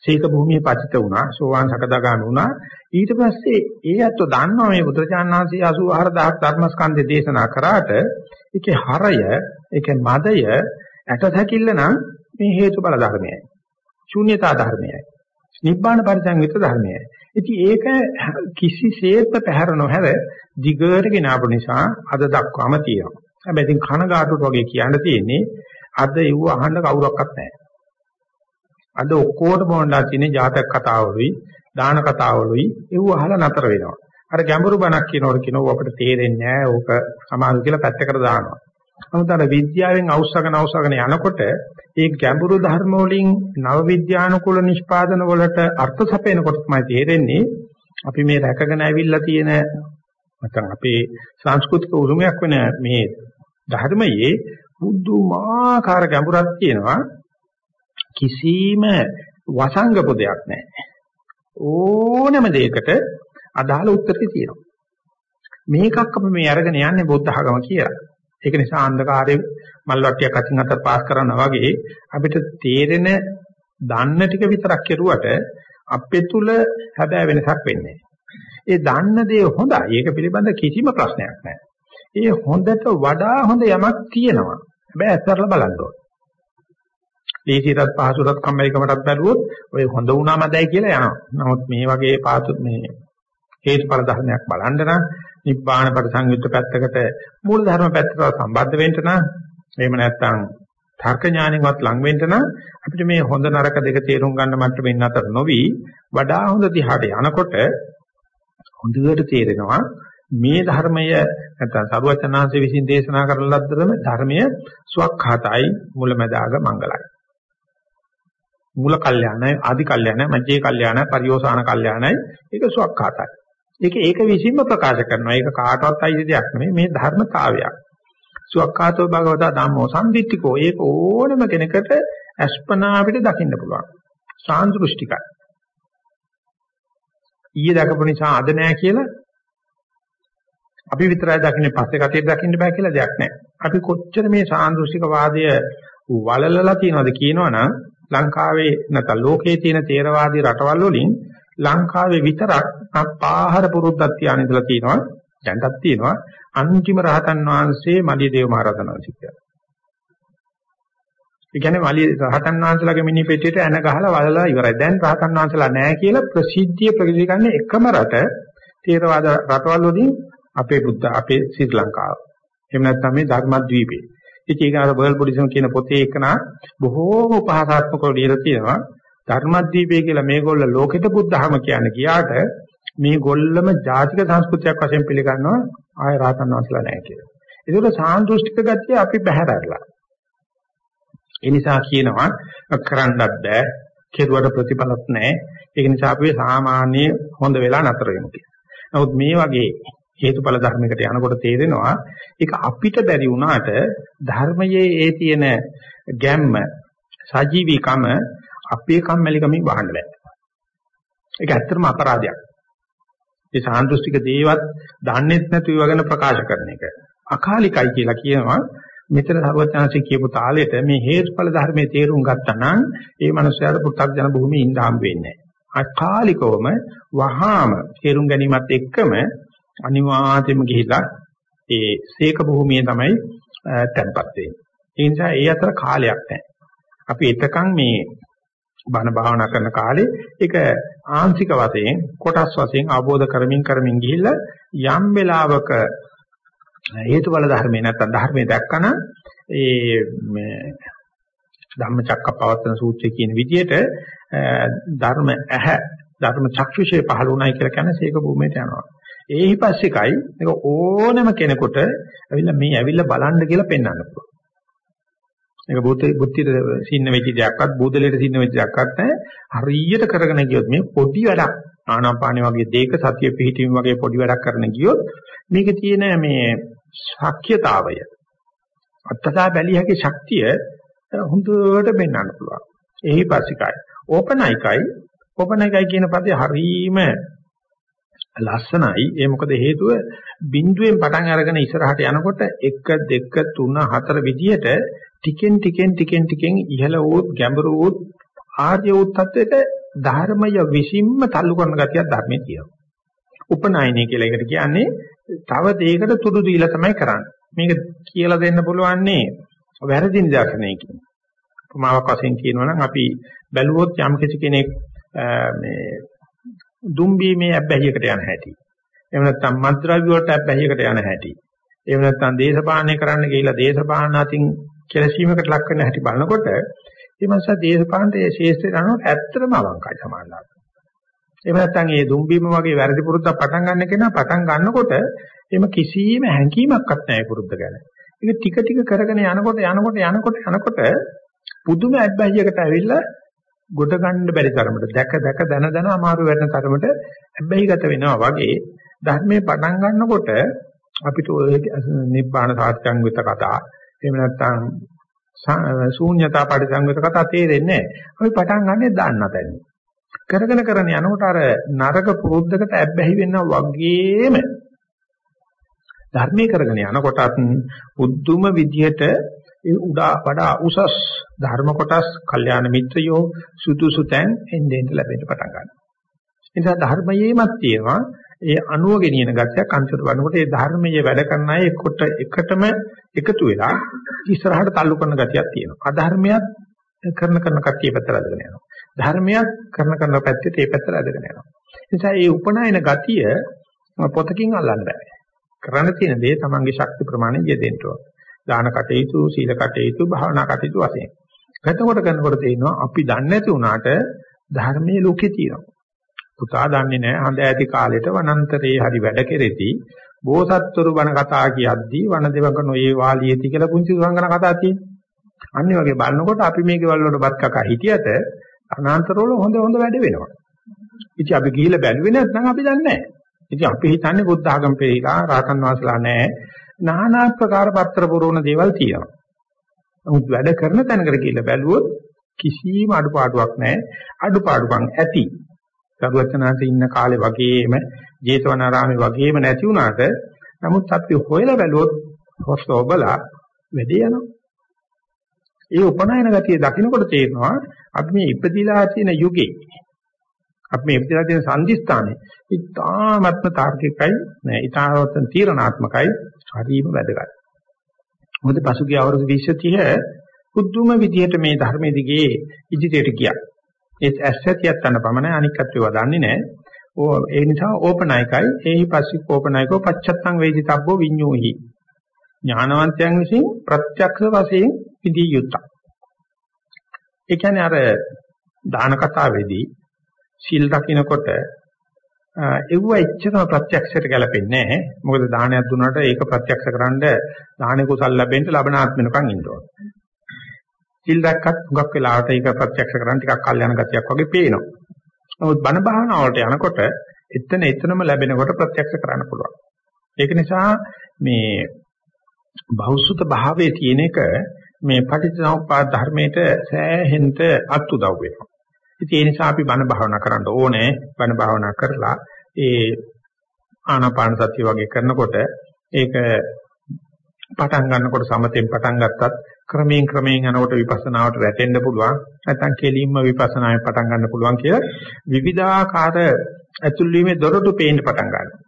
B: සීක භූමියේ පතිත වුණා, සෝවාන් සකදාගාමී වුණා. ඊට පස්සේ ඒ අත්ව දන්නවා මේ බුදුරජාණන්සේ 84000ක් ධර්මස්කන්ධය දේශනා කරාට ඒකේ හරය, ඒකේ මදය ඇටසැකිල්ල නම් මේ හේතුඵල ධර්මයයි. ශූන්‍යතා ධර්මයයි. නිබ්බාන පරිසංවිත ධර්මයයි. ඉතින් ඒක කිසිසේත්ම පැහැර නොහැර දිගට ගෙනාවු නිසා අද දක්වාම තියෙනවා. හැබැයි ඉතින් කනගාටුවට වගේ කියන්න තියෙන්නේ අද ඒව අහන්න කවුරක්වත් නැහැ. අද ඔක්කොට බොන්ලා තියෙන ජාතක කතාවලුයි දාන කතාවලුයි ඒව අහලා නතර වෙනවා. අර ගැඹුරු බණක් කියනකොට කියනවා අපිට තේරෙන්නේ නැහැ. ඕක සමාන කියලා පැත්තකට දානවා. නමුත් අර විද්‍යාවෙන් අවශ්‍යකන අවශ්‍යකන යනකොට ඒ ගැඹුරු ධර්ම වලින් නව විද්‍යානුකූල නිෂ්පාදන වලට අර්ථ සපයනකොට තමයි තේරෙන්නේ. අපි මේ රැකගෙන ඇවිල්ලා තියෙන නැත්නම් අපේ සංස්කෘතික උරුමයක් වෙන මේ ධර්මයේ බුදුමාකාර ගැඹුරක් තියෙනවා. කිසිම වසංග පොදයක් නැහැ. ඕනම දෙයකට අදාළ උත්තරේ තියෙනවා. මේකක් අපි මේ අරගෙන යන්නේ බුද්ධ ආගම කියලා. ඒක නිසා අන්ධකාරයේ මල් වට්ටියක් අතින් අතට පාස් කරනවා වගේ අපිට තේරෙන දන්න ටික විතරක් කෙරුවට අපේ තුල හැබෑ වෙනසක් වෙන්නේ ඒ දන්න දේ හොඳයි. ඒක පිළිබඳ කිසිම ප්‍රශ්නයක් නැහැ. ඒ හොඳට වඩා හොඳ යමක් තියෙනවා. හැබැයි ඇත්තටම බලන්න ඕන. ලීසිරත් පහසුරත් කම්මැලිකමටත් බැලුවොත් ඔය හොඳ වුණාමදයි කියලා යනවා. නමුත් මේ වගේ පාසු මේ හේතුඵල ධර්මයක් බලන්න නම් නිබ්බාන පරිසංයුක්ත පැත්තකට මූල ධර්ම පැත්තට සම්බන්ධ වෙන්න නම් එහෙම නැත්නම් තර්ක ඥාණයෙන්වත් ලං වෙන්න නම් අපිට මේ හොඳ නරක දෙක තේරුම් ගන්න මට්ටමින් අතර නොවි වඩා හොඳ දිහාට යනකොට හොඳට තේරෙනවා මේ ධර්මය නැත්නම් සරුවචනාංශ විසින් දේශනා කරන ලද්දරම ධර්මය ස්වකහතයි මුලැමැදාග මංගලයි. මූල කල්යාණයි ආදි කල්යාණයි මධ්‍යේ කල්යාණයි පරිෝසాన කල්යාණයි ඒක ස්වකහතයි ඒක ඒක විසින්ම ප්‍රකාශ කරනවා. ඒක කාටවත් අයිති දෙයක් නෙමෙයි මේ ධර්මතාවයක්. සුවක්ඛාතෝ භගවතා ධම්මෝ සම්දිත්තිකෝ. ඒක ඕනම කෙනෙකුට අස්පනා අපිට දකින්න පුළුවන්. සාන්දෘෂ්ටිකයි. ඊයේ දකපු නිසා අද නෑ කියලා අපි විතරයි දකින්නේ පස්සේ කටියට දකින්න බෑ කියලා දෙයක් නෑ. අපි කොච්චර මේ සාන්දෘෂ්ටික වාදය වලලලා තියනවද කියනවනම් ලංකාවේ නැත්නම් ලෝකයේ තියෙන තේරවාදී රටවල් වලින් ලංකාවේ විතරක් පාහර පුරුද්දක් තියාන ඉඳලා තියෙනවා දැන්ටත් තියෙනවා අන්තිම රහතන් වහන්සේ මලියදේව මහ රහතන් වහන්සේ කියලා. ඒ කියන්නේ මලිය රහතන් වහන්සේලාගේ මිනි පෙට්ටියට ඇන ගහලා වලලා ඉවරයි. දැන් රහතන් වහන්සේලා නැහැ කියලා ප්‍රසිද්ධිය ප්‍රතික්‍රියා කරන්නේ එකම රට තේරවාද රටවල් වලින් අපේ බුද්ධ අපේ ශ්‍රී ලංකාව. එහෙම නැත්නම් මේ ධර්මද්වීපේ. ඉතින් ඒක අර වර්ල්ඩ් බුද්දිසම් කියන පොතේ එකන බොහෝම උපහාසාත්මකව ලියලා තියෙනවා. ධර්මද්වීපය කියලා මේගොල්ල ලෝකෙට බුද්ධහම කියන්නේ කියාට මේගොල්ලම ජාතික සංස්කෘතියක් වශයෙන් පිළිගන්නවා ආය රහතන් වහන්සේලා නැහැ කියලා. ඒකට සාන්දෘෂ්ටික ගතිය අපි බහැරලා. ඒ නිසා කියනවා කරන්නත් බෑ, කෙරුවට ප්‍රතිඵලත් නැහැ. ඒක නිසා අපි සාමාන්‍ය හොඳ වෙලා නතර වෙමු කියලා. නමුත් මේ වගේ හේතුඵල ධර්මයකට යනකොට තේරෙනවා ඒක අපිට බැරි වුණාට ධර්මයේ ඒ තියෙන ගැම්ම සජීවීකම අපේ කම්මැලිකමින් වහන්න බෑ. ඒක ඇත්තටම අපරාධයක්. ඒ සාන්දෘෂ්ටික දේවත් දන්නේත් නැතුව වගන ප්‍රකාශ කරන එක. අකාලිකයි කියලා කියනවා මෙතන සර්වඥාන්සේ කියපු තාලෙට මේ හේතුඵල ධර්මයේ තේරුම් ගත්තා නම් ඒ මනුස්සයාට පුත්තක් ජන භූමියේ ඉඳ හම් වෙන්නේ නැහැ. අකාලිකවම වහාම තේරුම් ගැනීමත් එක්කම අනිවාර්යයෙන්ම ගිහිලා ඒ සීක භූමියේ තමයි තැන්පත් වෙන්නේ. ඒ නිසා ඒ අතර කාලයක් නැහැ. අපි එතකන් මේ බණ භාවනා කරන කාලේ ඒක ආංශික වශයෙන් කොටස් වශයෙන් අවබෝධ කරමින් කරමින් ගිහිල්ලා යම් වෙලාවක හේතුඵල ධර්මේ නැත්නම් ධර්මයේ දැක්කන ඒ මේ ධම්මචක්කපවත්තන සූත්‍රයේ කියන විදිහට ධර්ම ඇහ ධර්ම චක්ෂුෂේ පහළ වුණයි කියලා කියන්නේ සීක භූමියට යනවා. ඒහි පස්සේකයි මේක ඕනම කෙනෙකුට ඇවිල්ලා මේ ඇවිල්ලා බලන්න කියලා පෙන්වන්න පුළුවන්. ඒක බුද්ධ බුද්ධියට සින්න වෙච්ච දෙයක්වත් බුදලයට සින්න වෙච්ච දෙයක්වත් නැහැ. හරියට කරගෙන ගියොත් මේ පොඩි වැඩක් ආනාපානිය වගේ දෙයක සතිය පිහිටීම වගේ පොඩි වැඩක් කරන ගියොත් මේකේ තියෙන මේ ශක්්‍යතාවය අත්තසා බැලිය හැකි ශක්තිය හොඳට පෙන්වන්න පුළුවන්. එහි පස්සිකයි. ඕපනයිකයි ඕපනයිකයි කියන පදේ හරීම ලස්සනයි. ඒ මොකද හේතුව බිඳුවෙන් පටන් අරගෙන ඉස්සරහට යනකොට 1 2 3 4 විදියට ටිකෙන් ටිකෙන් ටිකෙන් ටිකෙන් ඉහළ වූත් ගැඹුරු වූත් ආර්ය වූත් තත්වයට ධර්මය විසින්ම තල්ලු කරන ගතියක් ධර්මයේ තියෙනවා. උපනායනය කියලා එකට කියන්නේ තව දෙයකට තුඩු දීලා තමයි කරන්නේ. මේක කියලා දෙන්න පුළුවන්නේ වැරදි නිදර්ශනයකින්. උපමාවක් වශයෙන් කියනවා නම් අපි බැලුවොත් යම් කෙනෙක් මේ දුම්බීමේ ඇබ්බැහියකට යන හැටි. එහෙම නැත්නම් මත්ද්‍රව්‍ය වලට ඇබ්බැහියකට යන හැටි. එහෙම නැත්නම් දේශපාලනය කරන්න ගිහිල්ලා දේශපාලන අතින් කෙලසීමකට ලක් වෙන හැටි බලනකොට මේ මාස දේශපාලනයේ ශේෂ්ත්‍රය යනකොට ඇත්තටම අවංකයි සමානලාට. එහෙම නැත්නම් මේ දුම්බීම වගේ වැරදි පුරුද්දක් පටන් ගන්න කෙනා පටන් ගන්නකොට එම කිසිම හැඟීමක්වත් නැහැ පුරුද්ද ගැන. ඒක ටික ටික කරගෙන යනකොට යනකොට යනකොට යනකොට පුදුම ඇබ්බැහියකට ඇවිල්ලා ගොඩ ගන්න බැරි තරමට දැක දැක දන දන අමාරු වෙන තරමට හැබැයිගත වෙනවා වගේ ධර්මයේ පටන් ගන්නකොට අපිට ඔය නිබ්බාන සාත්‍යංගිත කතා එහෙම නැත්නම් ශූන්‍යතා පරිසංගිත කතා තේරෙන්නේ නැහැ. අපි පටන් ගන්නෙ දාන්න තැනින්. කරගෙන කරගෙන යනකොට අර නරක පුරුද්දකට ඇබ්බැහි වෙනවා වගේම ධර්මයේ කරගෙන යනකොටත් බුද්ධුම විදියට ඒ උඩා වඩා උසස් ධර්ම කොටස්, කල්යාණ මිත්‍රයෝ සුදුසු තැන් එන්නේ ලැබෙන්න පටන් ගන්නවා. ඒ නිසා ධර්මයේමත් තියෙනවා ඒ අනුව ගෙනියන ගතියක් අන්තිමට වන්නකොට ඒ ධර්මයේ වැඩ කරන අය එකට එකටම එකතු වෙලා ඉස්සරහට තල්ලු කරන ගතියක් තියෙනවා. අධර්මයක් කරන කරන කතිය පැත්තට අදගෙන යනවා. ධර්මයක් කරන කරන පැත්තට ඒ පැත්තට අදගෙන යනවා. ඒ නිසා මේ උපනායන ගතිය පොතකින් අල්ලන්න බෑ. කරන්න තියෙන දේ තමන්ගේ ශක්ති ප්‍රමාණය යෙදෙන්න ඕන. දාන කටයුතු, සීල කටයුතු, භාවනා කටයුතු වශයෙන්. ගතකොට කරනකොට තේිනවා අපි දන්නේ නැති වුණාට ධර්මයේ ලෝකේ තියෙනවා. පුතා දන්නේ නැහැ හඳ ඇති කාලෙට වනන්තරේ හරි වැඩ කෙරෙති. බෝසත්තුරු බණ කතා කියද්දී වන දෙවක නොයේ වාලියේති කියලා පුංචි සංගණ කතා තියෙනවා. අනිත් වගේ බලනකොට අපි මේ ගෙවල් වල බත් කකා හිටියට අනාන්තරවල හොඳ හොඳ වැඩ වෙනවා. ඉතින් අපි ගිහිල්ලා බැලුවේ නැත්නම් අපි දන්නේ නැහැ. ඉතින් අපි හිතන්නේ බුද්ධ ආගම පෙරේලා රාතන් වාසලා නැහැ. নানা ආකාර පත්‍ර පුරවන දේවල් තියෙනවා. නමුත් වැඩ කරන තැනකට ගිහිල්ලා බැලුවොත් කිසිම අඩුපාඩුවක් නැහැ. අඩුපාඩුකම් ඇති. සරුවචනාංශ ඉන්න කාලේ වගේම ජේතවනාරාමේ වගේම නැති වුණාට නමුත් අපි හොයලා බැලුවොත් හොස්තෝබලා වැඩේ යනවා. ඒ උපනායන ගතිය දකින්නකොට තේරෙනවා අපි මේ ඉපදිලා තියෙන යුගේ අපි මේ ඉපදිලා තියෙන සංදිස්ථානේ ඉතාමත්ම තාර්කිකයි නෑ ඉතාමත්ම තීරණාත්මකයි හරිම වැදගත්. මොකද පසුගිය අවුරුදු 20 30 පුදුම විදියට මේ ධර්මයේ දිගේ ඉදිරියට ගියා. ඒ ඇස්සතියක් ගන්න පමණයි අනික් අත්ව දන්නේ නැහැ. ඕ ඒ නිසා ඕපනායකයි ඒහි පස්සික ඕපනායකෝ පච්චත්තං වේදිතබ්බෝ විඤ්ඤෝහි. ඥානවන්තයන් විසින් ප්‍රත්‍යක්ෂ වශයෙන් විදී යුක්තයි. ඒ කියන්නේ අර දාන කතාවේදී සිල් රකින්නකොට ඒව එච්චරම ප්‍රත්‍යක්ෂයට ගැලපෙන්නේ නැහැ. මොකද දානයක් දුන්නාට ඒක ප්‍රත්‍යක්ෂ කරන්න දානේ කුසල් ලැබෙන්න ලබන ආත්මෙනකන් ඉන්න ඕන. සිල් දැක්කත් හුඟක් වෙලාවට ඒක ප්‍රත්‍යක්ෂ කරන්න ටිකක් කල් යන ගතියක් වගේ පේනවා. නමුත් බණ භාවනා වලට යනකොට එතන එතනම ලැබෙනකොට ප්‍රත්‍යක්ෂ කරන්න පුළුවන්. ඒක නිසා මේ බෞසුත භාවයේ තියෙන එක මේ පටිච්චසමුප්පාද ධර්මයට සෑහෙන්න අත්උදව් වෙනවා. ඉතින් ඒ නිසා අපි බණ භාවනා කරන්න ඕනේ. බණ භාවනා කරලා ඒ ආනාපාන සතිය වගේ කරනකොට ඒක පටන් ගන්නකොට සමතෙන් පටන් ගත්තත් ක්‍රමයෙන් ක්‍රමයෙන් යනකොට විපස්සනාවට වැටෙන්න පුළුවන් නැත්නම් කෙලින්ම විපස්සනාවෙන් පටන් ගන්න පුළුවන් කියලා විවිධාකාර ඇතුල් වීමේ දොරටු පේන්න පටන් ගන්නවා.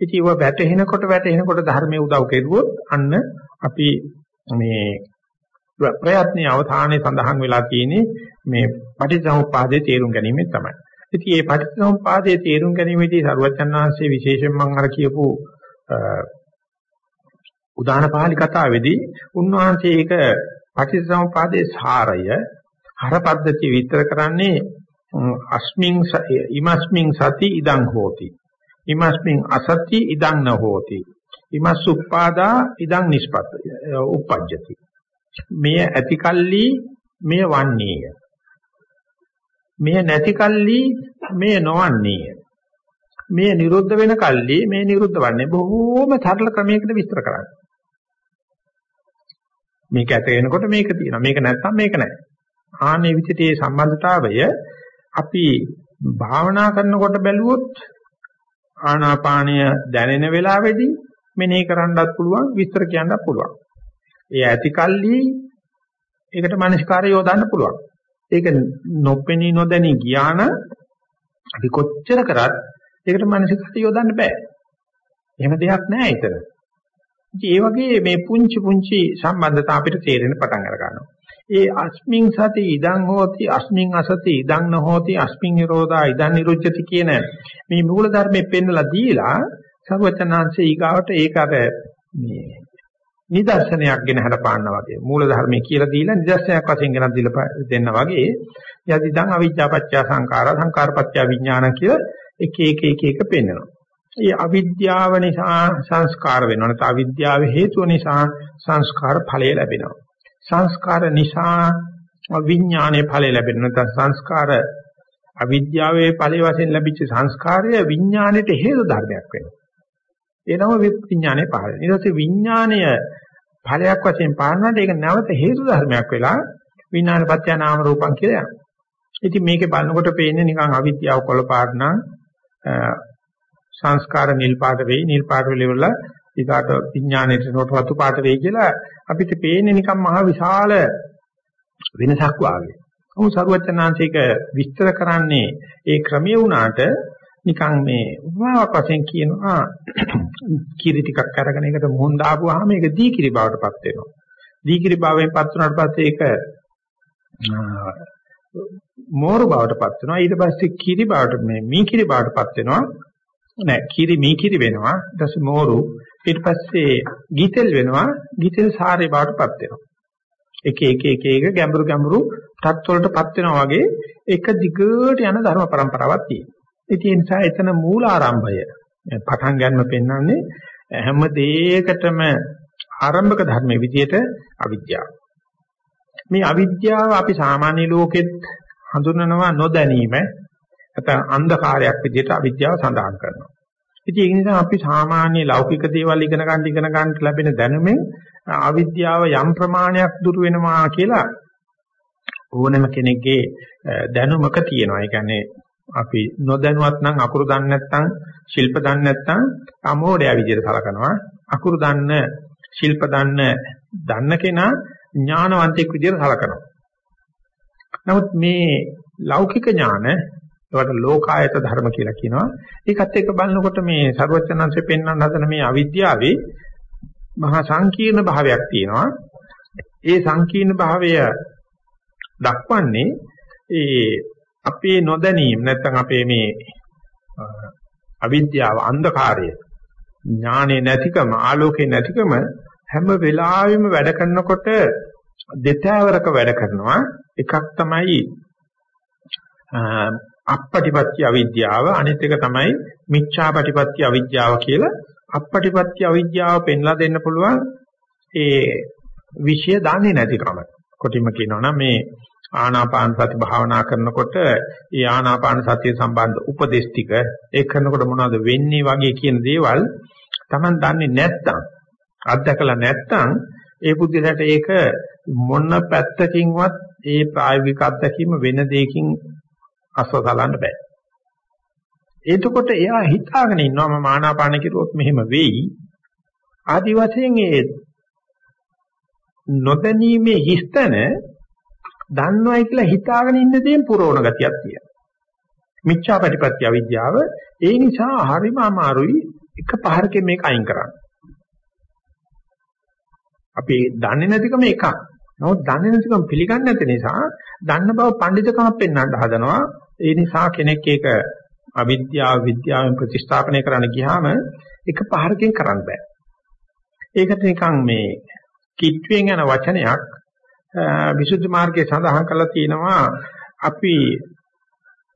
B: ඉතින් ඒව වැටෙනකොට වැටෙනකොට ධර්මයේ උදව් කෙරුවොත් අන්න අපි මේ ප්‍රයත්නයේ අවධානයේ සඳහන් වෙලා තියෙන්නේ මේ පටිච්චසමුප්පාදයේ තේරුම් ගැනීම තමයි. ඉතින් මේ පටිච්චසමුප්පාදයේ තේරුම් ගැනීමේදී සරුවචන් වහන්සේ විශේෂයෙන් මම අර කියපු උදාන පාළි කතාවේදී උන්වහන්සේ ඒක පටිච්චසමුප්පාදයේ සාරය හර පද්ධතිය විතර කරන්නේ අස්මින් ඉමස්මින් සති ඉදං හෝති. ඉමස්මින් අසති ඉදං න හෝති. ඉමස්සුප්පාදා ඉදං නිස්පත්ති. උප්පජ්ජති. මෙය ඇති කල්ලි මෙය වන්නේය. මෙය නැති කල්ලි මෙය නොවන්නේය. මෙය නිරුද්ධ වෙන කල්ලි මේ නිරුද්ධ වන්නේ බොහෝම සරල ක්‍රමයකට විස්තර කරන්නේ. මේක ඇත වෙනකොට මේක තියෙනවා. මේක නැත්නම් මේක නැහැ. ආනේ විදිහට මේ සම්බන්ධතාවය අපි භාවනා කරනකොට බැලුවොත් ආනාපානය දැනෙන වෙලාවේදී මෙනෙහි කරන්නත් පුළුවන් විස්තර කියන්නත් පුළුවන්. ඒ ඇති කල්ලි ඒකට මානසිකාරය යොදන්න පුළුවන්. ඒක නොපෙනී නොදැනී ගියාන අපි කොච්චර කරත් ඒකට මානසිකාරය යොදන්න බෑ. එහෙම දෙයක් නෑ එතන. ඉතින් ඒ වගේ මේ පුංචි පුංචි සම්බන්ධතා අපිට තේරෙන්න පටන් අර ගන්නවා. ඒ අස්මින් සති ඉදං හෝති අස්මින් අසති ඉදං නොහෝති අස්මින් නිරෝධා ඉදං නිරුච්ඡති කියන මේ මූල ධර්මයේ පෙන්නලා දීලා සර්වචනාංශේ ඊගාවට ඒක අර මේ නිදර්ශනයක් ගෙන හරපාන්න වගේ මූල ධර්මයේ කියලා දීලා නිදර්ශනයක් වශයෙන් ගෙනත් දීලා දෙන්න වගේ යදිදං අවිජ්ජාපච්චය සංඛාරා සංඛාරපච්චය විඥාන කියලා එක එක එක එක පෙන්නනවා. ඒ අවිද්‍යාව නිසා සංස්කාර වෙනවා. නැත්නම් අවිද්‍යාව හේතුව නිසා සංස්කාර ඵලය ලැබෙනවා. සංස්කාර නිසා විඥානයේ ඵලය ලැබෙනවා. නැත්නම් සංස්කාර අවිද්‍යාවේ ඵලයේ වශයෙන් ලැබිච්ච සංස්කාරය විඥාණයට හේතු ධර්මයක් වෙනවා. එනම විඥානයේ පහළ. ඊට පස්සේ විඥාණය ඵලයක් වශයෙන් පාන්නට ඒක නැවත හේතු ධර්මයක් වෙලා විඥානපත්‍ය නාම රූපං කියලා යනවා. ඉතින් මේකේ බලනකොට පේන්නේ නිකන් අවිද්‍යාව කොළ පාට නම් සංස්කාර නිල් පාට වෙයි නිල් පාට වෙලෙවල ඊකට විඥාණයට නෝට රතු පාට වෙයි කියලා අපිට පේන්නේ නිකන් මහ විශාල වෙනසක් වාගේ. ඔහු සරුවචනාංශික විස්තර කරන්නේ ඒ ක්‍රමයේ වුණාට නිකන් මේ උපමාවක් වශයෙන් කියනවා කිරි ටිකක් අරගෙන ඒකට මොහොන් දාපුවාම ඒක දී කිරි බවටපත් වෙනවා. දී කිරි භාවයෙන් පත් වුණාට පස්සේ ඒක මෝරු බවටපත් වෙනවා. ඊට පස්සේ කිරි බවට මේ මී කිරි බවටපත් වෙනවා. නෑ කිරි මී කිරි වෙනවා ඊට පස්සේ මෝරු ඊට පස්සේ ගිතෙල් වෙනවා ගිතෙල් සාරේ බවටපත් වෙනවා එක එක එක එක ගැඹුරු ගැඹුරු තත් වලටපත් වෙනවා වගේ එක දිගට යන ධර්ම પરම්පරාවක් තියෙනවා ඉතින් ඒ නිසා එතන මූල ආරම්භය පටන් ගන්න පෙන්වන්නේ හැම දෙයකටම ආරම්භක ධර්මයේ විදිහට අවිද්‍යාව මේ අවිද්‍යාව අපි සාමාන්‍ය ලෝකෙත් හඳුනනවා නොදැනීම නැත්නම් අන්ධකාරයක් විදිහට අවිද්‍යාව සඳහන් කරනවා. ඉතින් ඒ නිසා අපි සාමාන්‍ය ලෞකික දේවල් ඉගෙන ගන්න ඉගෙන ගන්න ලැබෙන දැනුමෙන් අවිද්‍යාව යම් ප්‍රමාණයක් දුර වෙනවා කියලා ඕනෑම කෙනෙක්ගේ දැනුමක තියෙනවා. ඒ කියන්නේ අපි නොදැනුවත් නම් අකුරු දන්නේ නැත්නම් ශිල්ප දන්නේ නැත්නම් අමෝඩය විදිහට සලකනවා. අකුරු දන්න ශිල්ප දන්න දන්න කෙනා ඥානවන්තයෙක් විදිහට සලකනවා. නමුත් මේ ලෞකික ඥාන ඒවට ලෝකායත ධර්ම කියලා කියනවා. ඒකත් එක්ක බලනකොට මේ ਸਰවඥාන්සේ පෙන්වන්න හදන මේ අවිද්‍යාවේ මහා සංකීර්ණ භාවයක් තියෙනවා. ඒ සංකීර්ණ භාවය දක්වන්නේ ඒ අපේ නොදැනීම නැත්නම් අපේ මේ අවිද්‍යාව අන්ධකාරය ඥානේ නැතිකම ආලෝකේ නැතිකම හැම වෙලාවෙම වැඩ කරනකොට දෙතෑවරක වැඩ කරනවා. එකක් තමයි අපපටිපත්‍ය අවිද්‍යාව අනිත් එක තමයි මිච්ඡාපටිපත්‍ය අවිද්‍යාව කියලා. අපපටිපත්‍ය අවිද්‍යාව පෙන්ලා දෙන්න පුළුවන්. ඒ විෂය දන්නේ නැතිකම. කොටිම කියනවා නම් මේ ආනාපාන සති භාවනා කරනකොට ඒ ආනාපාන සතිය සම්බන්ධ උපදේශ ටික ඒ කරනකොට මොනවද වෙන්නේ වගේ කියන දේවල් Taman දන්නේ නැත්නම් අත්දකලා නැත්නම් ඒ බුද්ධිලට ඒක මොන පැත්තකින්වත් ඒ ප්‍රායෝගික අත්දැකීම වෙන දෙයකින් අස්වසලන්න බෑ. එතකොට එයා හිතාගෙන ඉන්නවා මම ආනාපාන කිරුවොත් මෙහෙම වෙයි. ආදි වශයෙන් ඒ නොදැනීමේ හිස්තන දන්නවයි කියලා හිතාගෙන ඉන්න දේෙන් පුරවන ගතියක් තියෙනවා. මිච්ඡාපටිපත්‍ය අවිද්‍යාව ඒ නිසා හරිම අමාරුයි එක පහරකින් මේක අයින් කරන්න. අපි දන්නේ නැතිකම එකක්. නමුත් දන්නේ නැතිකම පිළිගන්නේ නැති නිසා දන්න බව පඬිතුකමක් පෙන්වන්න හදනවා. ඒ නිසා කෙනෙක් ඒක අවිද්‍යාව විද්‍යාවෙන් ප්‍රතිස්ථාපනය කරන්න ගියාම එක පහරකින් කරන්න බෑ. ඒකට නිකන් මේ කිට්ටුවෙන් යන වචනයක් විසුද්ධි මාර්ගයේ සඳහන් කරලා තියෙනවා අපි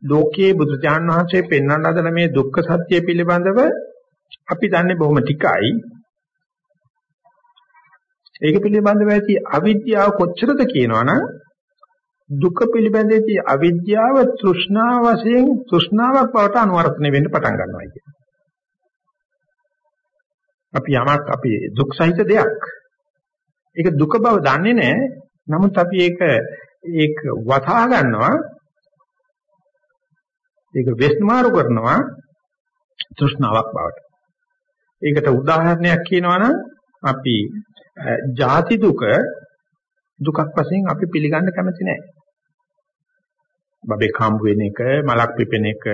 B: ලෝකයේ බුදුජාන් වහන්සේ පෙන්වන්න හදන මේ දුක්ඛ සත්‍ය පිළිබඳව අපි දන්නේ බොහොම ටිකයි ඒක පිළිබඳව ඇති අවිද්‍යාව කොච්චරද කියනවනම් දුක පිළිබඳදී අවිද්‍යාව තෘෂ්ණාව වශයෙන් තෘෂ්ණාවක් බවට අනුවර්තනය වෙන්න පටන් ගන්නවා කියන්නේ. අපි යමක් අපි දුක් සහිත දෙයක්. ඒක දුක බව දන්නේ නැහැ. නමුත් අපි ඒක ඒක වසා ගන්නවා. ඒක වෙස්මාරු කරනවා. තෘෂ්ණාවක් බවට. ඒකට උදාහරණයක් කියනවනම් අපි ජාති දුක දුකක් වශයෙන් අපි පිළිගන්න කැමති නැහැ. බබෙක් හම්බ වෙන එක, මලක් පිපෙන එක,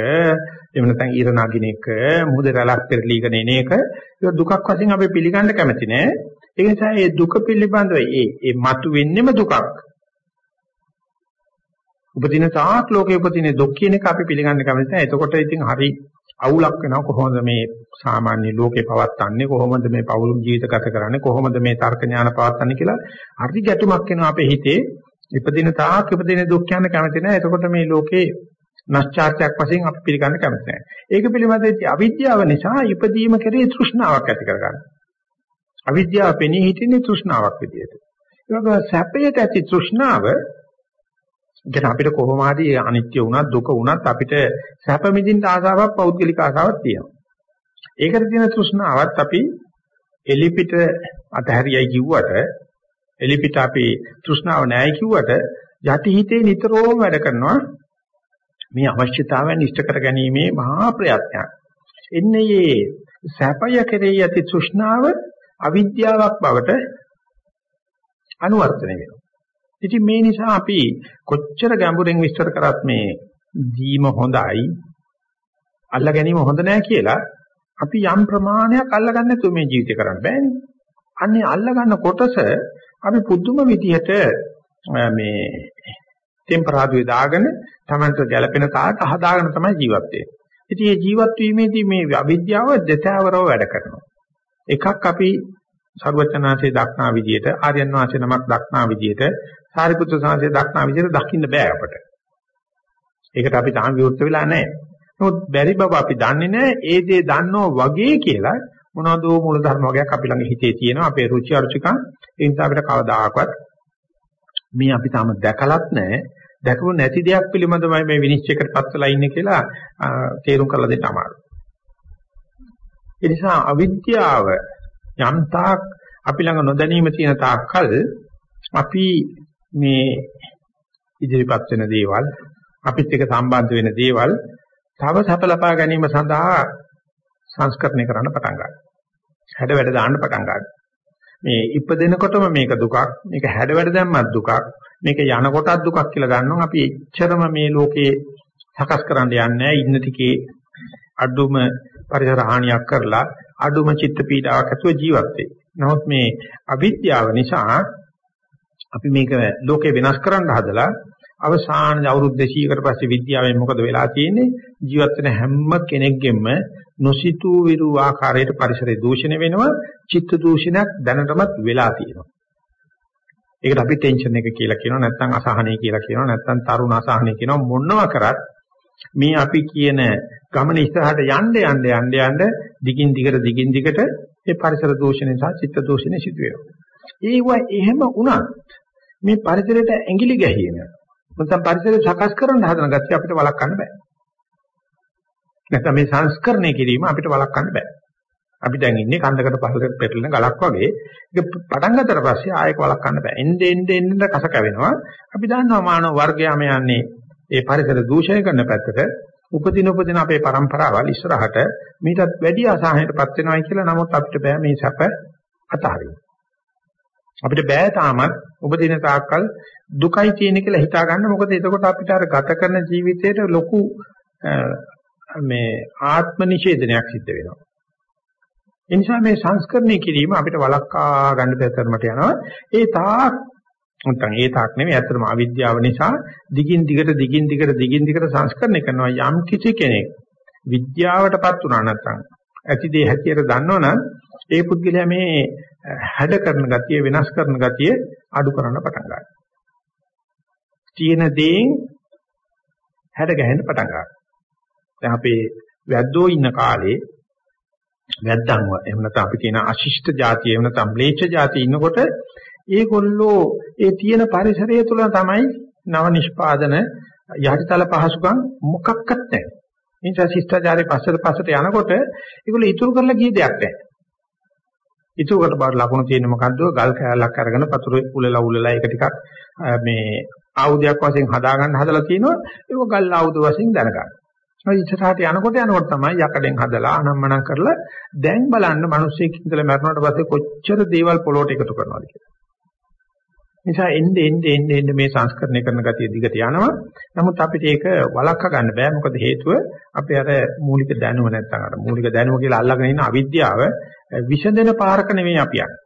B: එහෙම නැත්නම් ඊර නගින එක, මුහුද රැලක් පෙරලීගෙන එන එක ඒක දුකක් වශයෙන් අපි පිළිගන්න කැමති නැහැ. ඒ නිසා මේ දුක පිළිබඳව ඒ ඒ මතු වෙන්නෙම දුකක්. උපදින තාක් ලෝකේ උපදින දුක් කියන එක අපි පිළිගන්න කැමති නැහැ. එතකොට ඉතින් හරි අවුලක් වෙනවා. කොහොමද මේ සාමාන්‍ය ලෝකේ පවත්න්නේ? කොහොමද මේ පෞල් ජීවිත ගත කරන්නේ? කොහොමද මේ තර්ක ඥාන පවත්න්නේ කියලා හරි ගැටුමක් වෙනවා අපේ හිතේ. ඉපදින තාක් ඉපදින දුක් කියන්න කැමති නැහැ. එතකොට මේ ලෝකේ නැස්චාර්ත්‍යයක් වශයෙන් අපි පිළිගන්න කැමති නැහැ. ඒක පිළිබඳව අවිද්‍යාව නිසා ඉපදීම කෙරේ තෘෂ්ණාවක් ඇති කරගන්නවා. අවිද්‍යාව පෙනී හිටින්නේ තෘෂ්ණාවක් විදියට ඒ වගේ සැපයට ඇති තෘෂ්ණාව කියන අපිට කොහොම හරි අනිත්‍ය වුණත් දුක වුණත් අපිට සැප මිදින්න ආසාවක් පෞද්ගලික ආසාවක් තියෙනවා. ඒකට තියෙන තෘෂ්ණාවත් අපි එලිපිට අතහැරියයි කිව්වට එලිපිට අපි තෘෂ්ණාව නැහැ කිව්වට යටි හිතේ නිතරම වැඩ කරනවා මේ අවශ්‍යතාවයන් ඉෂ්ට කර ගැනීමේ මහා ප්‍රයත්නයක්. එන්නේ මේ සැපය කෙරෙහි ඇති තෘෂ්ණාව අවිද්‍යාවක් බවට අනුවර්තනය වෙනවා. ඉතින් මේ නිසා අපි කොච්චර ගැඹුරින් විස්තර කරත් මේ දීම හොඳයි අල්ල ගැනීම හොඳ නෑ කියලා අපි යම් ප්‍රමාණයක් අල්ලගන්න නැතුව මේ ජීවිතය කරන්න බෑනේ. අන්නේ අල්ලගන්න කොටස අපි පුදුම විදිහට මේ ටෙම්පරාදුවේ දාගෙන Tamanට ගැළපෙන තාට හදාගෙන තමයි ජීවත් වෙන්නේ. ඉතින් මේ ජීවත් වීමේදී මේ අවිද්‍යාව දෙතවරව වැඩ කරනවා. එකක් අපි සර්වචනාංශයේ දක්නා විදියට ආර්යයන් වහන්සේ නමක් දක්නා විදියට සාරිපුත්‍ර සාංශයේ දක්නා විදියට දකින්න බෑ අපට. ඒකට අපි තාම විවෘත වෙලා නැහැ. නමුත් බැරි බව අපි දන්නේ නැහැ. ඒ දේ දන්නෝ වගේ කියලා මොනවදෝ මූල ධර්ම වගේක් අපි ළඟ හිතේ තියෙනවා. අපේ රුචි අරුචිකම් ඒ නිසා අපිට කවදාකවත් මේ අපි තාම දැකලත් නැහැ. දැකපු නැති දෙයක් පිළිබඳවයි මේ විනිශ්චයකට පත්වලා ඉන්නේ කියලා තේරුම් කරලා දෙන්න අමාරුයි. ඒ නිසා අවිද්‍යාව යම් තාක් අපි ළඟ නොදැනීම තියෙන තාක්කල් අපි මේ ඉදිරිපත් වෙන දේවල් අපිත් එක්ක සම්බන්ධ වෙන දේවල් තව සඵලපා ගැනීම සඳහා සංස්කරණය කරන්න පටන් ගන්නවා. හැඩ වැඩ දාන්න පටන් ගන්නවා. මේ ඉපදෙනකොටම මේක දුකක්, මේක හැඩ වැඩ දැම්මත් දුකක්, මේක යනකොටත් දුකක් කියලා ගන්නවා. අපි එච්චරම මේ ලෝකේ සකස් කරන්න යන්නේ ඉන්න ටිකේ අඩුම පරිසර හානියක් කරලා අඩුම චිත්ත පීඩාවක් ඇතුව ජීවත් වෙයි. නමුත් මේ අවිද්‍යාව නිසා අපි මේක ලෝකේ වෙනස් කරන්න හදලා අවසාන අවුරුදු 200කට පස්සේ විද්‍යාවෙන් මොකද වෙලා තියෙන්නේ ජීවත් වෙන හැම කෙනෙක්ගෙම නොසිතූ විරු ආකාරයට පරිසරය දූෂණය වෙනවා චිත්ත දූෂණයක් දැනටමත් වෙලා තියෙනවා ඒකට අපි ටෙන්ෂන් එක කියලා කියනවා නැත්නම් අසහනය කියලා කියනවා නැත්නම් තරුණ අසහනය කියනවා මොනවා කරත් මේ අපි කියන ගමන ඉස්සරහට යන්න යන්න යන්න යන්න දිගින් දිගට දිගින් දිගට මේ පරිසර දූෂණය සහ චිත්ත දූෂණය සිදු වෙනවා. ඒව එහෙම වුණත් මේ පරිසරයට ඇඟිලි ගැහින නැත්නම් පරිසරය සකස් කරන්න හදන ගැතිය අපිට වළක්වන්න බෑ. නැත්නම් මේ සංස්කරණය කිරීම අපිට වළක්වන්න බෑ. අපි දැන් ඉන්නේ කන්දකට පහළට පෙරලෙන ගලක් වගේ. ඒක පටන් ගන්නතර පස්සේ ආයෙක වළක්වන්න බෑ. එන්නේ එන්නේ එන්නේ කස කැවෙනවා. අපි දන්නවා මානව වර්ගයම යන්නේ ඒ පරිසර දූෂණය කරන පැත්තට උපදින උපදින අපේ પરම්පරාවල් ඉස්සරහට මීටත් වැඩි අසහනයටපත් වෙනවයි කියලා නමුත් අපිට බෑ මේ සැප අතාරින්න. අපිට බෑ තාමත් උපදින තාක්කල් දුකයි තියෙන කියලා හිතා ගන්න මොකද එතකොට අපිට අර ගත කරන ජීවිතේට ලොකු මේ ආත්ම නිෂේධනයක් සිද්ධ වෙනවා. ඒ නිසා මේ සංස්කරණය කිරීම අපිට වළක්වා ගන්න බැතරමට යනවා. ඒ තාක් නැත්නම් ඒ තාක් නෙමෙයි ඇත්තටම අවිද්‍යාව නිසා දිගින් දිගට දිගින් දිගට දිගින් දිගට සංස්කරණය කරනවා යම් කිසි කෙනෙක් විද්‍යාවටපත් වුණා නැත්නම් ඇති දේ හැටියට දන්නවනම් ඒ පුද්ගලයා මේ හැඩ කරන ගතිය වෙනස් කරන ගතිය අඩු කරන්න පටන් ගන්නවා. තියෙන දේෙන් හැඩ ගැහෙන්න පටන් ගන්නවා. දැන් අපේ වැද්දෝ ඉන්න කාලේ වැද්දන්ව එහෙම නැත්නම් අපි කියන අශිෂ්ට જાතිය එහෙම නැත්නම් ම්ලේච්ඡ જાතිය ඉන්නකොට ඒගොල්ලෝ ඒ තියෙන පරිසරය තුළ තමයි නව නිෂ්පාදන යටිතල පහසුකම් මොකක්වත් නැහැ. ඒ නිසා ශිෂ්ටාචාරයේ පස්සට පස්සට යනකොට ඒගොල්ලෝ ඉතුරු කරලා ගිය දෙයක් නැහැ. ඉතුරු කොට බාර ලකුණු තියෙන මොකද්ද? ගල් කෑල්ලක් අරගෙන පතුරේ උලලා උලලා ඒක ටිකක් මේ ආයුධයක් වශයෙන් හදාගන්න හදලා තිනවා. ඒක ගල් ආයුධ වශයෙන් දැනගන්න. ඔය ඉස්සරහට යනකොට යනකොට තමයි යකඩෙන් හදලා අනම්මනම් කරලා දැන් බලන්න මිනිස්සෙක් ඉඳලා මැරුණාට පස්සේ කොච්චර දේවල් පොළොට එකතු කරනවද කියලා. නිසා එන්නේ එන්නේ එන්නේ එන්නේ මේ සංස්කරණය කරන ගතිය දිගට යනවා. නමුත් අපිට ඒක වළක්වා ගන්න බෑ. මොකද හේතුව අපේ අර මූලික දැනුම නැත්තම් අර මූලික දැනුම කියලා අල්ලගෙන ඉන්න අවිද්‍යාව විසඳෙන පාරක නෙමෙයි අපි යන්නේ.